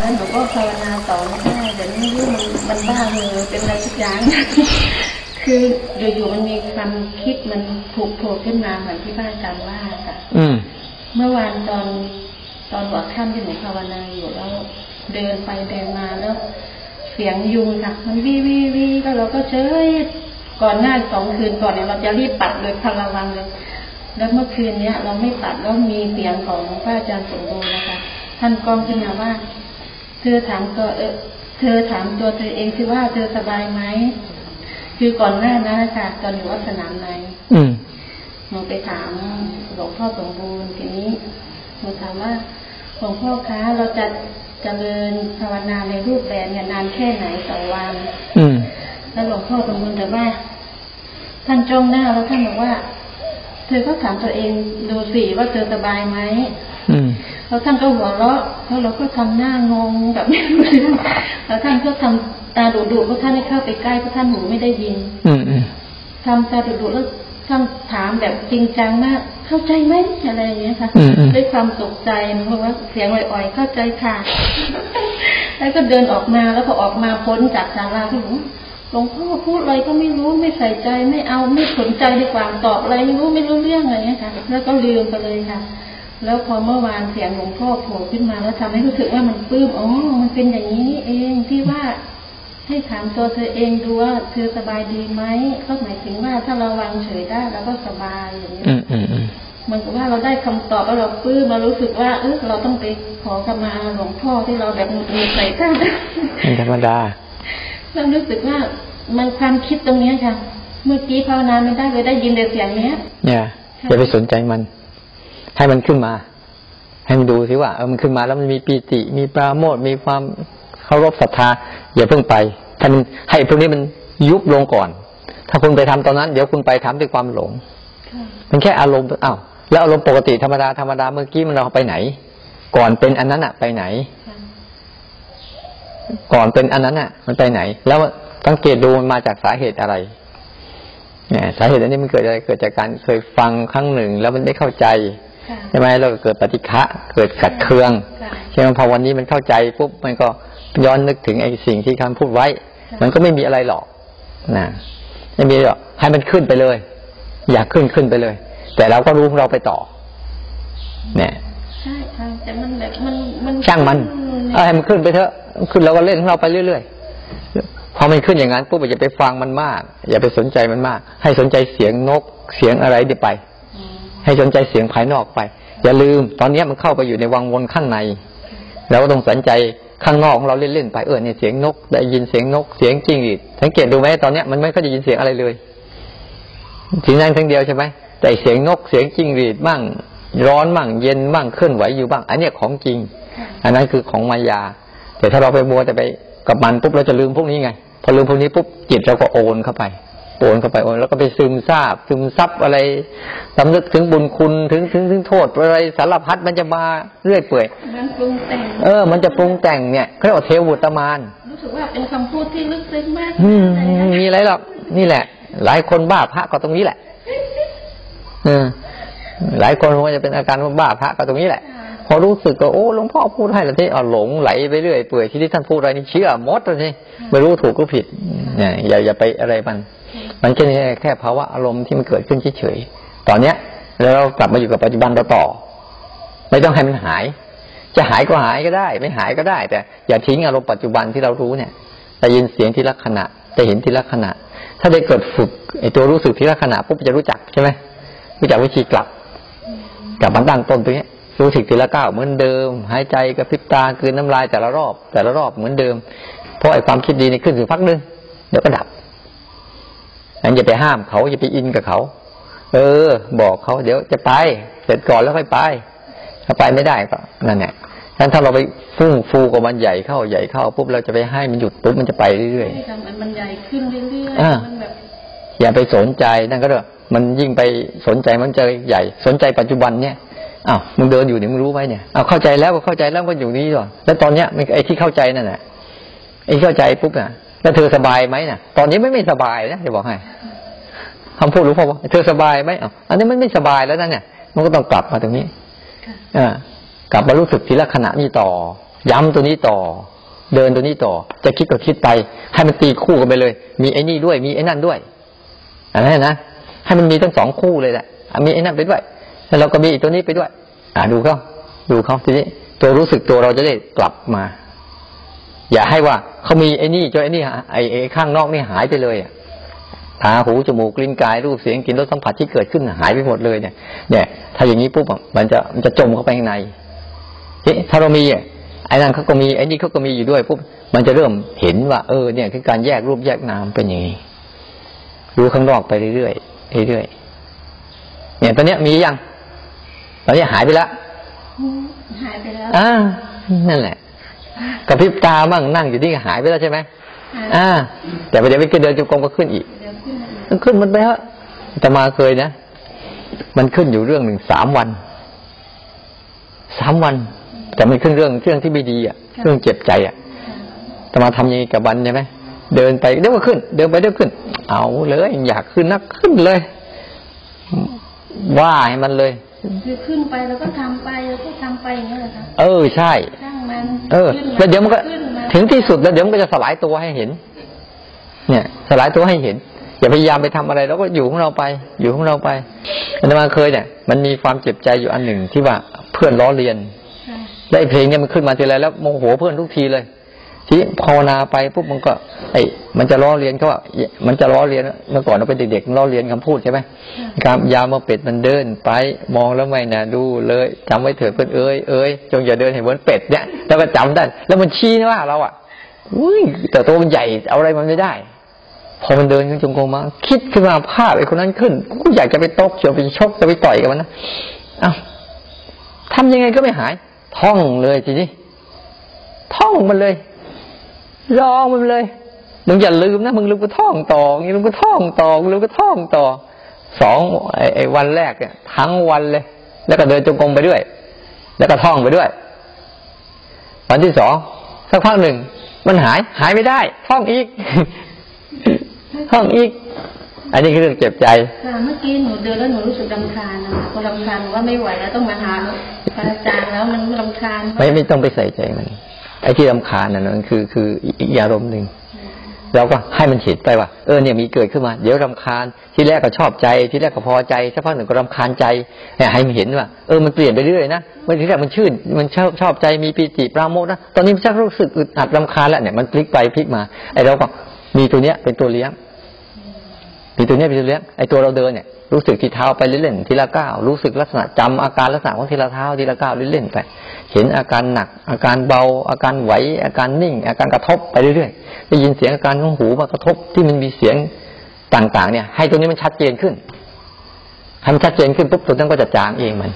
แล้วหนูก็ภาวนาต่อไม่ได้แต่ไม่รู้มันมันบ้าเลยเป็นอะไรทุกอย่าง คืออยู่ๆมันมีความคิดมันผูกโผล่ขึ้นมาเหมือนที่พระอาจารย์ว่าค่ะอืมเมื่อวานตอนตอนหัวค่ำที่หนูภาวนาอยู่แล้วเดินไปเดินมาแล้ว เสียงยุงค่ะ มันวิวิวิแล้วเราก็เฉยก่อนหน้าสองคืนก่อนเนี่ยเราจะรีบปัดเลยพะระวังเลย แล้วเมื่อคืนเนี้ยเราไม่ปัดแล้วมีเสียงของพระอาจารย์สมบูรณ์นะคะ ท่านกองขึ้นมาว่า เธอถามตัวเออเธอถามตัวเธอเองสิว่าเธอสบายไหมคือก่อนหน้านั้นนะคะตอนอยู่วัดสนามในอืมหนูไปถามหลวงพ่อสมบูรณ์ทีนี้หนูถามว่าหลวงพ่อคะเราจะเจริญภาวนาในรูปแบบเนี่ยนานแค่ไหนต่อวันอืมแล้วหลวงพ่อสมบูรณ์แต่ว่า ท่านจ้องหน้าแล้วท่านบอกว่า เธอก็ถามตัวเองดูสิว่าเธอสบายไหมอืม แล้วท่านก็หัวเราะแล้วเราก็ทำหน้างงแบบไม่รู้เรื่องแล้วท่านก็ทำตาดุๆเพราะท่านไม่เข้าไปใกล้เพราะท่านหูไม่ได้ยิน อืมอืมทำตาดุๆแล้วท่านถามแบบจริงจังมาก เข้าใจไหมอะไรอย่างเงี้ยค่ะอืมอืมด้วยความตกใจหนูบอกว่าเสียงอ่อยๆเข้าใจค่ะ แล้วก็เดินออกมาแล้วพอออกมาพ้นจากศาลาพี่หนูหลวงพ่อพูดอะไรก็ไม่รู้ไม่ใส่ใจไม่เอาไม่สนใจดีกว่าตอบอะไรไม่รู้ไม่รู้เรื่องอะไรเงี้ยค่ะ แล้วก็ลืมไปเลยค่ะ แล้วพอเมื่อวานเสียงหลวงพ่อโผล่ขึ้นมาแล้วทำให้รู้สึกว่ามันปลื้มอ๋อมันเป็นอย่างนี้นี่เองที่ว่าให้ถามตัวเธอเองดูว่าเธอสบายดีไหมก็หมายถึงว่าถ้าเราวางเฉยได้เราก็สบายอย่างนี้ยอืมอืมอืมเหมือนกับว่าเราได้คำตอบแล้วเราปลื้มเรารู้สึกว่าเออเราต้องไปขอขมาหลวงพ่อที่เราแบบหงุดหงิดใส่ท่านเป็นธรรมดาเรารู้สึกว่ามันความคิดตรงเนี้ยค่ะ เมื่อกี้ภาวนาไม่ได้เลยได้ยินแต่เสียงเนี้ยเนี่ยอย่าไปสนใจมัน ให้มันขึ้นมา ให้มันดูสิว่าเออมันขึ้นมาแล้วมันมีปีติ มีปราโมทมีความเคารพศรัทธาอย่าเพิ่งไปให้มันให้พวกนี้มันยุบลงก่อน ถ้าคุณไปทำตอนนั้น เดี๋ยวคุณไปทำด้วยความหลงมันแค่อารมณ์อ้าวแล้วอารมณ์ปกติธรรมดาธรรมดาเมื่อกี้มันเราไปไหน ก่อนเป็นอันนั้นอะไปไหน ก่อนเป็นอันนั้นอะมันไปไหน แล้วสังเกตดูมันมาจากสาเหตุอะไรเนี่ยสาเหตุอันนี้มันเกิดอะไรเกิดจากการเคยฟังครั้งหนึ่ง แล้วมันได้เข้าใจ ใช่ไหมแล้วก็เกิดปฏิฆะเกิดขัดเคืองค่ะใช่ไหมพอวันนี้มันเข้าใจปุ๊บมันก็ย้อนนึกถึงไอ้สิ่งที่คำพูดไว้ค่ะมันก็ไม่มีอะไรหรอกนะไม่มีหรอกให้มันขึ้นไปเลย อยากขึ้นขึ้นไปเลย แต่เราก็รู้ของเราไปต่อ เนี่ยใช่ใช่แต่มันแบบมันมันช่างมันเอาให้มันขึ้นไปเถอะขึ้นเราก็เล่นของเราไปเรื่อยๆพอมันขึ้นอย่างนั้นปุ๊บอย่าไปฟังมันมาก อย่าไปสนใจมันมาก ให้สนใจเสียงนกเสียงอะไรดีไปอืม ให้สนใจเสียงภายนอกไป อย่าลืม ตอนนี้มันเข้าไปอยู่ในวังวนข้างในเราก็ต้องสนใจข้างนอกของเราเล่นๆไปเออเนี่ยเสียงนก ได้ยินเสียงนกเสียงจริงหรีดสังเกตดูไหมตอนเนี้ยมันไม่ค่อยจะยินเสียงอะไรเลยเสียงนั้นทั้งเดียวใช่ไหมแต่เสียงนกเสียงจริงหรีดบ้างร้อนบ้างเย็นบ้างเคลื่อนไหวอยู่บ้าง อันเนี้ยของจริง อันนั้นคือของมายา แต่ถ้าเราไปมัวแต่ไปกับมันปุ๊บเราจะลืมพวกนี้ไง พอลืมพวกนี้ปุ๊บจิตเราก็โอนเข้าไป โอนเข้าไปโอนแล้วก็ไปซึมซาบ ซึมซับอะไรสำนึกถึงบุญคุณถึงถึงถึงโทษอะไรสารพัดมันจะมาเรื่อยเปื่อยมันปรุงแต่งเออ มันจะปรุงแต่งเนี่ยเขาเรียกว่าเทวุตมานรู้สึกว่าเป็นคำพูดที่ลึกซึ้งมากอืมเลยนะมีอะไรหรอกนี่แหละ หลายคนบ้าพระก็ตรงนี้แหละเออหลายคนว่าจะเป็นอาการว่าบ้าพระก็ตรงนี้แหละพอรู้สึกก็โอ้หลวงพ่อพูดให้แล้วที่อ๋อหลงไหลไปเรื่อยเปื่อยที่ที่ท่านพูดอะไรนี่เชื่อหมดเลยนี่ไม่รู้ถูกก็ผิดเนี่ยอย่าอย่าไปอะไรมัน มันแค่นี้แค่ภาวะอารมณ์ที่มันเกิดขึ้นเฉยๆตอนเนี้ย แล้วเรากลับมาอยู่กับปัจจุบันเราต่อ ไม่ต้องให้มันหาย จะหายก็หายก็ได้ ไม่หายก็ได้ แต่อย่าทิ้งอารมณ์ปัจจุบันที่เรารู้เนี่ยได้ยินเสียงทีละขณะจะเห็นทีละขณะ ถ้าได้เกิดฝึกไอ้ตัวรู้สึกทีละขณะปุ๊บจะรู้จักใช่ไหมรู้จักวิธีกลับกลับมาตั้งต้นตรงนี้รู้สึกทีละก้าวเหมือนเดิม หายใจกระพริบตาคืนน้ำลายแต่ละรอบ แต่ละรอบเหมือนเดิม เพราะไอ้ความคิดดีนี่ขึ้นถึงพักหนึงเดี๋ยวก็ดับ งั้นอย่าไปห้ามเขาอย่าไปอินกับเขา เออ บอกเขาเดี๋ยวจะไป เสร็จก่อนแล้วค่อยไป ถ้าไปไม่ได้ก็นั่นแหละฉะนั้นถ้าเราไปฟุ้งฟูกับมันใหญ่เข้าใหญ่เข้าปุ๊บเราจะไปให้มันหยุดปุ๊บมันจะไปเรื่อยให้ทำมันมันใหญ่ขึ้นเรื่อยอ่าๆมันแบบๆอย่าไปสนใจนั่นก็เถอะมันยิ่งไปสนใจมันจะใหญ่ สนใจปัจจุบันเนี่ยอ้าวมึงเดินอยู่เนี่ยมึงรู้ไหมเนี่ยอ้าวเข้าใจแล้วก็เข้าใจแล้วก็อยู่นี่ก่อนแล้วตอนเนี้ยมันไอ้ที่เข้าใจนั่นแหละไอ้ที่เข้าใจปุ๊บน่ะ แล้วเธอสบายไหมน่ะ ตอนนี้ไม่ไม่สบายนะจะบอกให้คำพูดหลวงพ่อว่าเธอสบายไหมอ้าวอันนี้มันไม่สบายแล้วนั่นเนี่ย มันก็ต้องกลับมาตรงนี้ค่ะอ่ากลับมารู้สึกทีละขณะนี้ต่อ ย้ำตัวนี้ต่อ เดินตัวนี้ต่อ จะคิดก็คิดไป ให้มันตีคู่กันไปเลย มีไอ้นี่ด้วย มีไอ้นั่นด้วยอะไรนะ ให้มันมีทั้งสองคู่เลยแหละ มีไอ้นั่นไปด้วย แล้วเราก็มีตัวนี้ไปด้วย อ่าดูเขาดูเขาทีนี้ตัวรู้สึกตัวเราจะได้กลับมา อย่าให้ว่าเขามีไอ้นี่จนไอ้นี่ไอ้ไอ้ข้างนอกนี่หายไปเลยอะตาหูจมูกลิ้นกายรูปเสียงกลิ่นรสสัมผัสที่เกิดขึ้นหายไปหมดเลยเนี่ยเนี่ย ถ้าอย่างนี้ปุ๊บมันจะมันจะจมเข้าไปข้างในถ้าเรามีอะไอ้นั่นเขาก็มีไอ้นี่เขาก็มีอยู่ด้วยปุ๊บมันจะเริ่มเห็นว่า เออเนี่ยคือการแยกรูปแยกนามเป็นอย่างนี้รู้ข้างนอกไปเรื่อยๆเรื่อยๆเนี่ยตอนเนี้ยมียังตอนนี้หายไปแล้วหายไปแล้วอ่านั่นแหละ กระพริบตามั่งนั่งอยู่ที่หายไปแล้วใช่ไหมอ่า แต่ประเดี๋ยวไปเดินจุกงก็ขึ้นอีกมันขึ้นมันไปฮะแต่มาเคยนะ มันขึ้นอยู่เรื่องหนึ่งสามวันสามวัน แต่มันขึ้นเรื่องเรื่องที่ไม่ดีอะ เรื่องเจ็บใจอะแต่มาทำยังไงกับวันใช่ไหมเดินไปเดี๋ยวก็ขึ้น เดินไปเดี๋ยวขึ้น เอาเลยอยากขึ้นนักขึ้นเลย ว่าให้มันเลยคือขึ้นไปแล้วก็ทำไปแล้วก็ทำไปอย่างนี้แหละครับเออใช่ช่าง มันเออแล้วเดี๋ยวมันก็ถึงที่สุดแล้วเดี๋ยวมันก็จะสลายตัวให้เห็น เนี่ย สลายตัวให้เห็น อย่าพยายามไปทำอะไรแล้วก็อยู่ของเราไป อยู่ของเราไปอันมาเคยเนี่ย มันมีความเจ็บใจอยู่อันหนึ่งที่ว่าเพื่อนล้อเลียนได้เพลงเนี่ยมันขึ้นมาทีไรแล้วโมโหเพื่อนทุกทีเลย ที่ภาวนาไปปุ๊บมันก็ไอ้มันจะล้อเลียนเขาว่า มันจะล้อเลียนเมื่อก่อนเราเป็นเด็กๆล้อเลียนคำพูดใช่ไหมครับยามาเป็ดมันเดินไปมองแล้วไม่นะดูเลยจำไว้เถิดเพื่อนเอ้ยเอ้ยจงอย่าเดินเห็นเหมือนเป็ดเนี่ยแล้วก็จำได้แล้วมันชี้นะว่าเราอะอุ้ยแต่ตัวมันใหญ่เอาอะไรมันไม่ได้ พอมันเดินขึ้นจงกรมมาคิดขึ้นมาภาพไอ้คนนั้นขึ้นกูอยากจะไปตกจะไปชกจะไปต่อยกับมันนะอ้าวทำยังไงก็ไม่หาย ท่องเลยทีนี้ท่องมันเลย รองมันเลยมึงอย่าลืมนะมึงลืมก็ท่องต่องี้ลืมก็ท่องต่อลืมก็ท่องต่อสองไอ้วันแรกเนี่ยทั้งวันเลย แล้วก็เดินจงกรมไปด้วย แล้วก็ท่องไปด้วย วันที่สองสักพักหนึ่งมันหายหายไม่ได้ ท่องอีกท่องอีก อันนี้คือเรื่องเจ็บใจเมื่อกี้หนูเดินแล้วหนูรู้สึกรำคาญนะพอรำคาญว่าไม่ไหวแล้วต้องมาหาอาจารย์แล้วมันรำคาญไม่ไม่ต้องไปใส่ใจมัน ไอ้ที่รำคาญนั่นคือคืออีกอารมณ์หนึ่งเราก็ให้มันเห็นไปว่าเออเนี่ยมีเกิดขึ้นมา เดี๋ยวรำคาญที่แรกก็ชอบใจที่แรกก็พอใจสักพักหนึ่งก็รำคาญใจให้มันเห็นว่าเออมันเปลี่ยนไปเรื่อยนะเมื่อที่แรกมันชื่นมันชอบชอบใจมีปีติปราโมทนะตอนนี้มันชักรู้สึกอึดอัดรำคาญแล้วเนี่ยมันพลิกไปพลิกมาไอ้เราก็มีตัวเนี้ยเป็นตัวเลี้ยงมีตัวเนี้ยเป็นตัวเลี้ยงไอ้ตัวเราเดินเนี่ยรู้สึกที่เท้าไปเล่นๆทีละก้าวรู้สึกลักษณะจำอาการลักษณะของทีละเท้าทีละก้าวเล่นๆไป เห็นอาการหนัก อาการเบา อาการไหว อาการนิ่ง อาการกระทบไปเรื่อยๆได้ยินเสียงอาการของหูมากระทบที่มันมีเสียงต่าง ๆ เนี่ย ให้ตัวนี้มันชัดเจนขึ้นให้มันชัดเจนขึ้นปุ๊บตัวนั้นก็จะจางเองมัน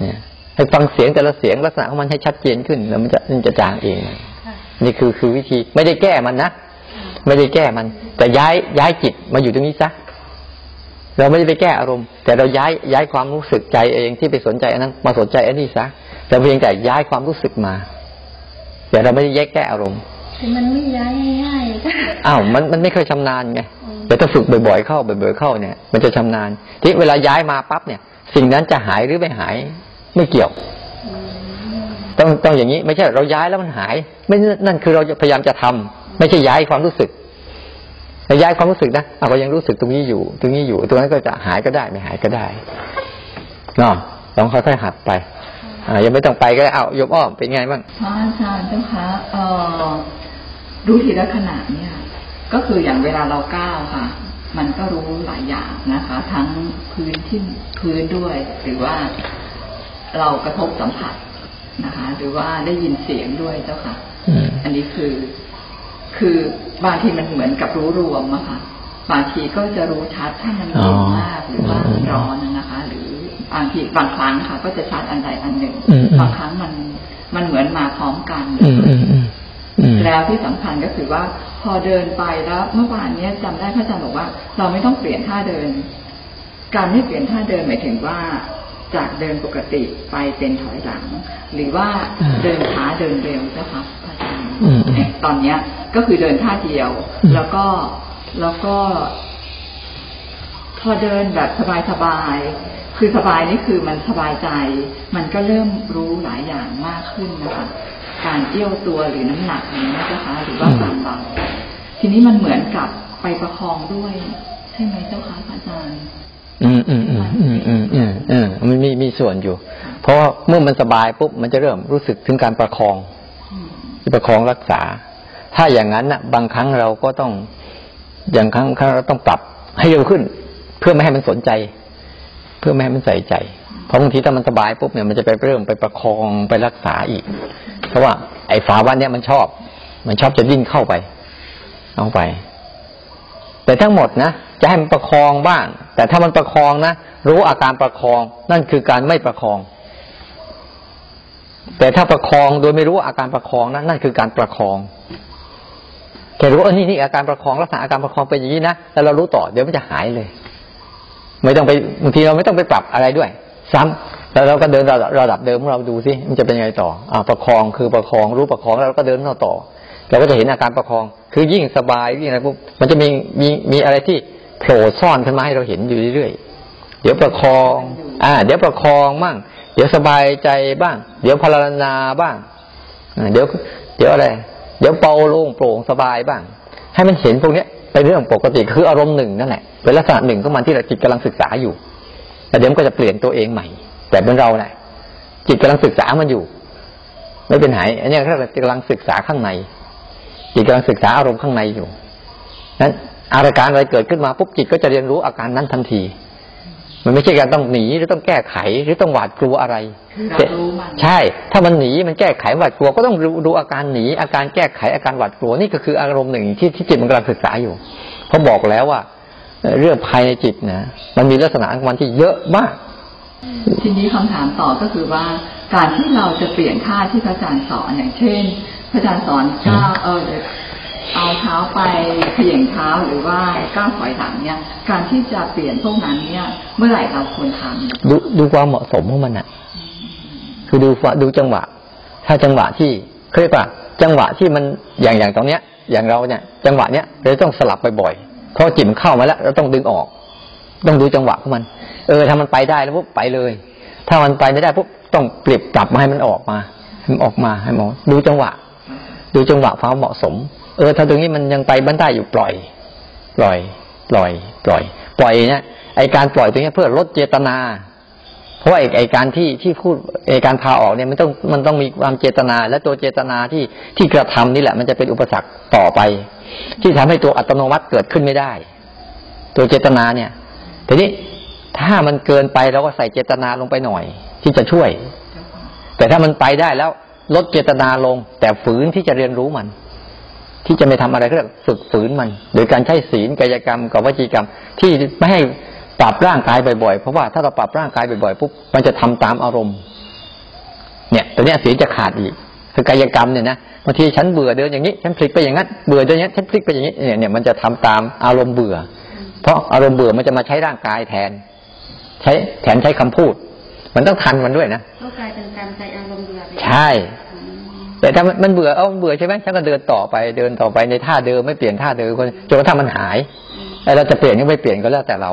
เนี่ยให้ฟังเสียงแต่ละเสียงลักษณะของมันให้ชัดเจนขึ้น แล้วมันจะมันจะจางเอง นี่คือคือวิธีไม่ได้แก้มันนะไม่ได้แก้มัน แต่ย้ายย้ายจิตมาอยู่ตรงนี้ซะเราไม่ได้ไปแก้อารมณ์ แต่เราย้ายย้ายความรู้สึกใจเองที่ไปสนใจอันนั้นมาสนใจอันนี้ซะ แต่เพียงแต่ย้ายความรู้สึกมา แต่เราไม่ได้แยกแก้อารมณ์มันไม่ย้ายง่ายอ้าวมันมันไม่เคยชำนาญไงแต่ถ้าฝึกบ่อยๆเข้าบ่อยๆเข้าเนี่ย มันจะชำนาญ ที่เวลาย้ายมาปั๊บเนี่ย สิ่งนั้นจะหายหรือไม่หายไม่เกี่ยวต้องต้องอย่างนี้ไม่ใช่เราย้ายแล้วมันหาย ไม่นั่นคือเราพยายามจะทำไม่ใช่ย้ายความรู้สึกแต่ย้ายความรู้สึกนะเราก็ยังรู้สึกตรงนี้อยู่ ตรงนี้อยู่ตรงนั้นก็จะหายก็ได้ไม่หายก็ได้เนาะลองค่อยๆหัดไป อ่ายังไม่ต้องไปก็ได้เอายมอ้อมเป็นไงบ้างพระอาจารย์เจ้าคะเอ่อรู้ทีละขณะเนี่ย ก็คืออย่างเวลาเราก้าวค่ะ มันก็รู้หลายอย่างนะคะ ทั้งพื้นที่พื้นด้วย หรือว่าเรากระทบสัมผัสนะคะ หรือว่าได้ยินเสียงด้วยเจ้าค่ะอันนี้คือ คือบางทีมันเหมือนกับรู้รวมอะค่ะบางทีก็จะรู้ชัดถ้ามันเย็นมากหรือว่าร้อนนะคะหรือ บางทีบางครั้งค่ะ ก็จะชัดอันใดอันหนึ่งบางครั้งมันมันเหมือนมาพร้อมกันแล้วที่สำคัญก็คือว่า พอเดินไปแล้วเมื่อวานนี้จำได้พระอาจารย์บอกว่า เราไม่ต้องเปลี่ยนท่าเดิน การไม่เปลี่ยนท่าเดินหมายถึงว่าจากเดินปกติไปเป็นถอยหลัง หรือว่าเดินช้าเดินเร็วเจ้าค่ะพระอาจารย์ตอนเนี้ยก็คือเดินท่าเดียว แล้วก็แล้วก็ พอเดินแบบสบายๆ คือสบายนี่คือมันสบายใจ มันก็เริ่มรู้หลายอย่างมากขึ้นนะคะ การเอี้ยวตัวหรือน้ำหนักอย่างนี้นะคะหรือว่าความเบาทีนี้มันเหมือนกับไปประคองด้วย ใช่ไหมเจ้าคะพระอาจารย์อืมอืมอืมอืมอืมอืมอืมมันมีมีส่วนอยู่ เพราะว่าเมื่อมันสบายปุ๊บมันจะเริ่มรู้สึกถึงการประคองอืมที่ประคองรักษา ถ้าอย่างนั้นน่ะ บางครั้งเราก็ต้อง อย่างครั้งครั้งเราต้องปรับให้เร็วขึ้น เพื่อไม่ให้มันสนใจ เพื่อไม่ให้มันใส่ใจ เพราะบางทีถ้ามันสบายปุ๊บเนี่ยมันจะไปเริ่มไปประคองไปรักษาอีก เพราะว่าไอ้ฝาวันเนี่ยมันชอบ มันชอบจะวิ่งเข้าไปเอาไป แต่ทั้งหมดนะจะให้มันประคองบ้าง แต่ถ้ามันประคองนะรู้อาการประคองนั่นคือการไม่ประคอง แต่ถ้าประคองโดยไม่รู้อาการประคองนะนั่นคือการประคองแค่รู้ว่าออนี่นี่อาการประคองลักษณะอาการประคองเป็นอย่างนี้นะแล้วเรารู้ต่อเดี๋ยวมันจะหายเลย ไม่ต้องไปบางทีเราไม่ต้องไปปรับอะไรด้วย ซ้ำแล้วเราก็เดินระดับระดับเดิมของเราดูสิมันจะเป็นยังไงต่ออ่าประคองคือประคองรู้ประคองแล้วเราก็เดินเข้าต่อ เราก็จะเห็นอาการประคอง คือยิ่งสบายยิ่งอะไรปุ๊บมันจะมีมีมีอะไรที่โผล่ซ่อนขึ้นมาให้เราเห็นอยู่เรื่อยๆเดี๋ยวประคอง อ่า เดี๋ยวประคองบ้างเดี๋ยวสบายใจบ้าง เดี๋ยวพลารณาบ้างอ่าเดี๋ยว เดี๋ยวอะไร เดี๋ยวเบาโล่งโปร่งสบายบ้าง ให้มันเห็นพวกเนี้ยเป็นเรื่องปกติคืออารมณ์หนึ่งนั่นแหละเป็นลักษณะหนึ่งของมันที่เราจิตกำลังศึกษาอยู่แต่เดี๋ยวมันก็จะเปลี่ยนตัวเองใหม่ แต่เป็นเราแหละจิตกำลังศึกษามันอยู่ ไม่เป็นหายอันนี้เรากำลังศึกษาข้างใน จิตกำลังศึกษาอารมณ์ข้างในอยู่นั้นอาการอะไรเกิดขึ้นมาปุ๊บจิตก็จะเรียนรู้อาการนั้นทันที มันไม่ใช่การต้องหนีหรือต้องแก้ไขหรือต้องหวาดกลัวอะไรคือเรารู้มันใช่ ถ้ามันหนีมันแก้ไขหวาดกลัวก็ต้องดูดูอาการหนีอาการแก้ไขอาการหวาดกลัวนี่ก็คืออารมณ์หนึ่งที่ที่จิตมันกำลังศึกษาอยู่เพราะบอกแล้วว่าเอ่อเรื่องภายในจิตนะมันมีลักษณะของมันที่เยอะมากทีนี้คำถามต่อก็คือว่า การที่เราจะเปลี่ยนท่าที่พระอาจารย์สอนอย่างเช่น พระอาจารย์สอนก้าวเออ เอาเท้าไปเขย่งเท้าหรือว่าก้าวถอยหลังเนี่ย การที่จะเปลี่ยนพวกนั้นเนี่ย เมื่อไหร่เราควรทำดูดูความเหมาะสมของมันอะคือดูดูจังหวะ ถ้าจังหวะที่เขาเรียกว่า จังหวะที่มันอย่างอย่างตรงเนี้ย อย่างเราเนี่ย จังหวะเนี้ยเราต้องสลับบ่อยๆเพราะจิตมันเข้ามาแล้วเราต้องดึงออก ต้องดูจังหวะของมัน เออถ้ามันไปได้แล้วปุ๊บไปเลย ถ้ามันไปไม่ได้ปุ๊บต้องเปรียบกลับมาให้มันออกมาให้มันออกมาให้หมันดูจังหวะ ดูจังหวะความเหมาะสม เออถ้าตรงนี้มันยังไปบ้านได้อยู่ปล่อย ปล่อย ปล่อย ปล่อย ปล่อยเนี่ยไอการปล่อยตรงนี้เพื่อลดเจตนา เพราะไอไอการที่ที่พูดไอการพาออกเนี่ยมันต้องมันต้องมีความเจตนา และตัวเจตนาที่ที่กระทำนี่แหละ มันจะเป็นอุปสรรคต่อไป ที่ทำให้ตัวอัตโนมัติเกิดขึ้นไม่ได้ ตัวเจตนาเนี่ยทีนี้ถ้ามันเกินไปเราก็ใส่เจตนาลงไปหน่อย ที่จะช่วย แต่ถ้ามันไปได้แล้วลดเจตนาลง แต่ฝืนที่จะเรียนรู้มัน ที่จะไม่ทำอะไรก็เรียกฝึกฝืนมัน โดยการใช้ศีลกายกรรมกับวจีกรรม ที่ไม่ให้ปรับร่างกายบ่อยๆ เพราะว่าถ้าเราปรับร่างกายบ่อยๆปุ๊บมันจะทำตามอารมณ์ เนี่ยตัวเนี้ยศีลจะขาดอีก คือกายกรรมเนี่ยนะบางทีฉันเบื่อเดินอย่างนี้ฉันพลิกไปอย่างนั้นเบื่อเดินอย่างนี้ฉันพลิกไปอย่างนี้เนี่ยเนี่ยมันจะทำตามอารมณ์เบื่อ เพราะอารมณ์เบื่อมันจะมาใช้ร่างกายแทน ใช้แทนใช้คำพูด มันต้องทันมันด้วยนะก็กลายเป็นการใจอารมณ์เบื่อไปใช่ แต่ถ้ามันมันเบื่อเอามันเบื่อใช่ไหมฉันก็เดินต่อไปเดินต่อไปในท่าเดิมไม่เปลี่ยนท่าเดิมจนกระทั่งมันหายไอ้เราจะเปลี่ยนก็ไม่เปลี่ยนก็แล้วแต่เรา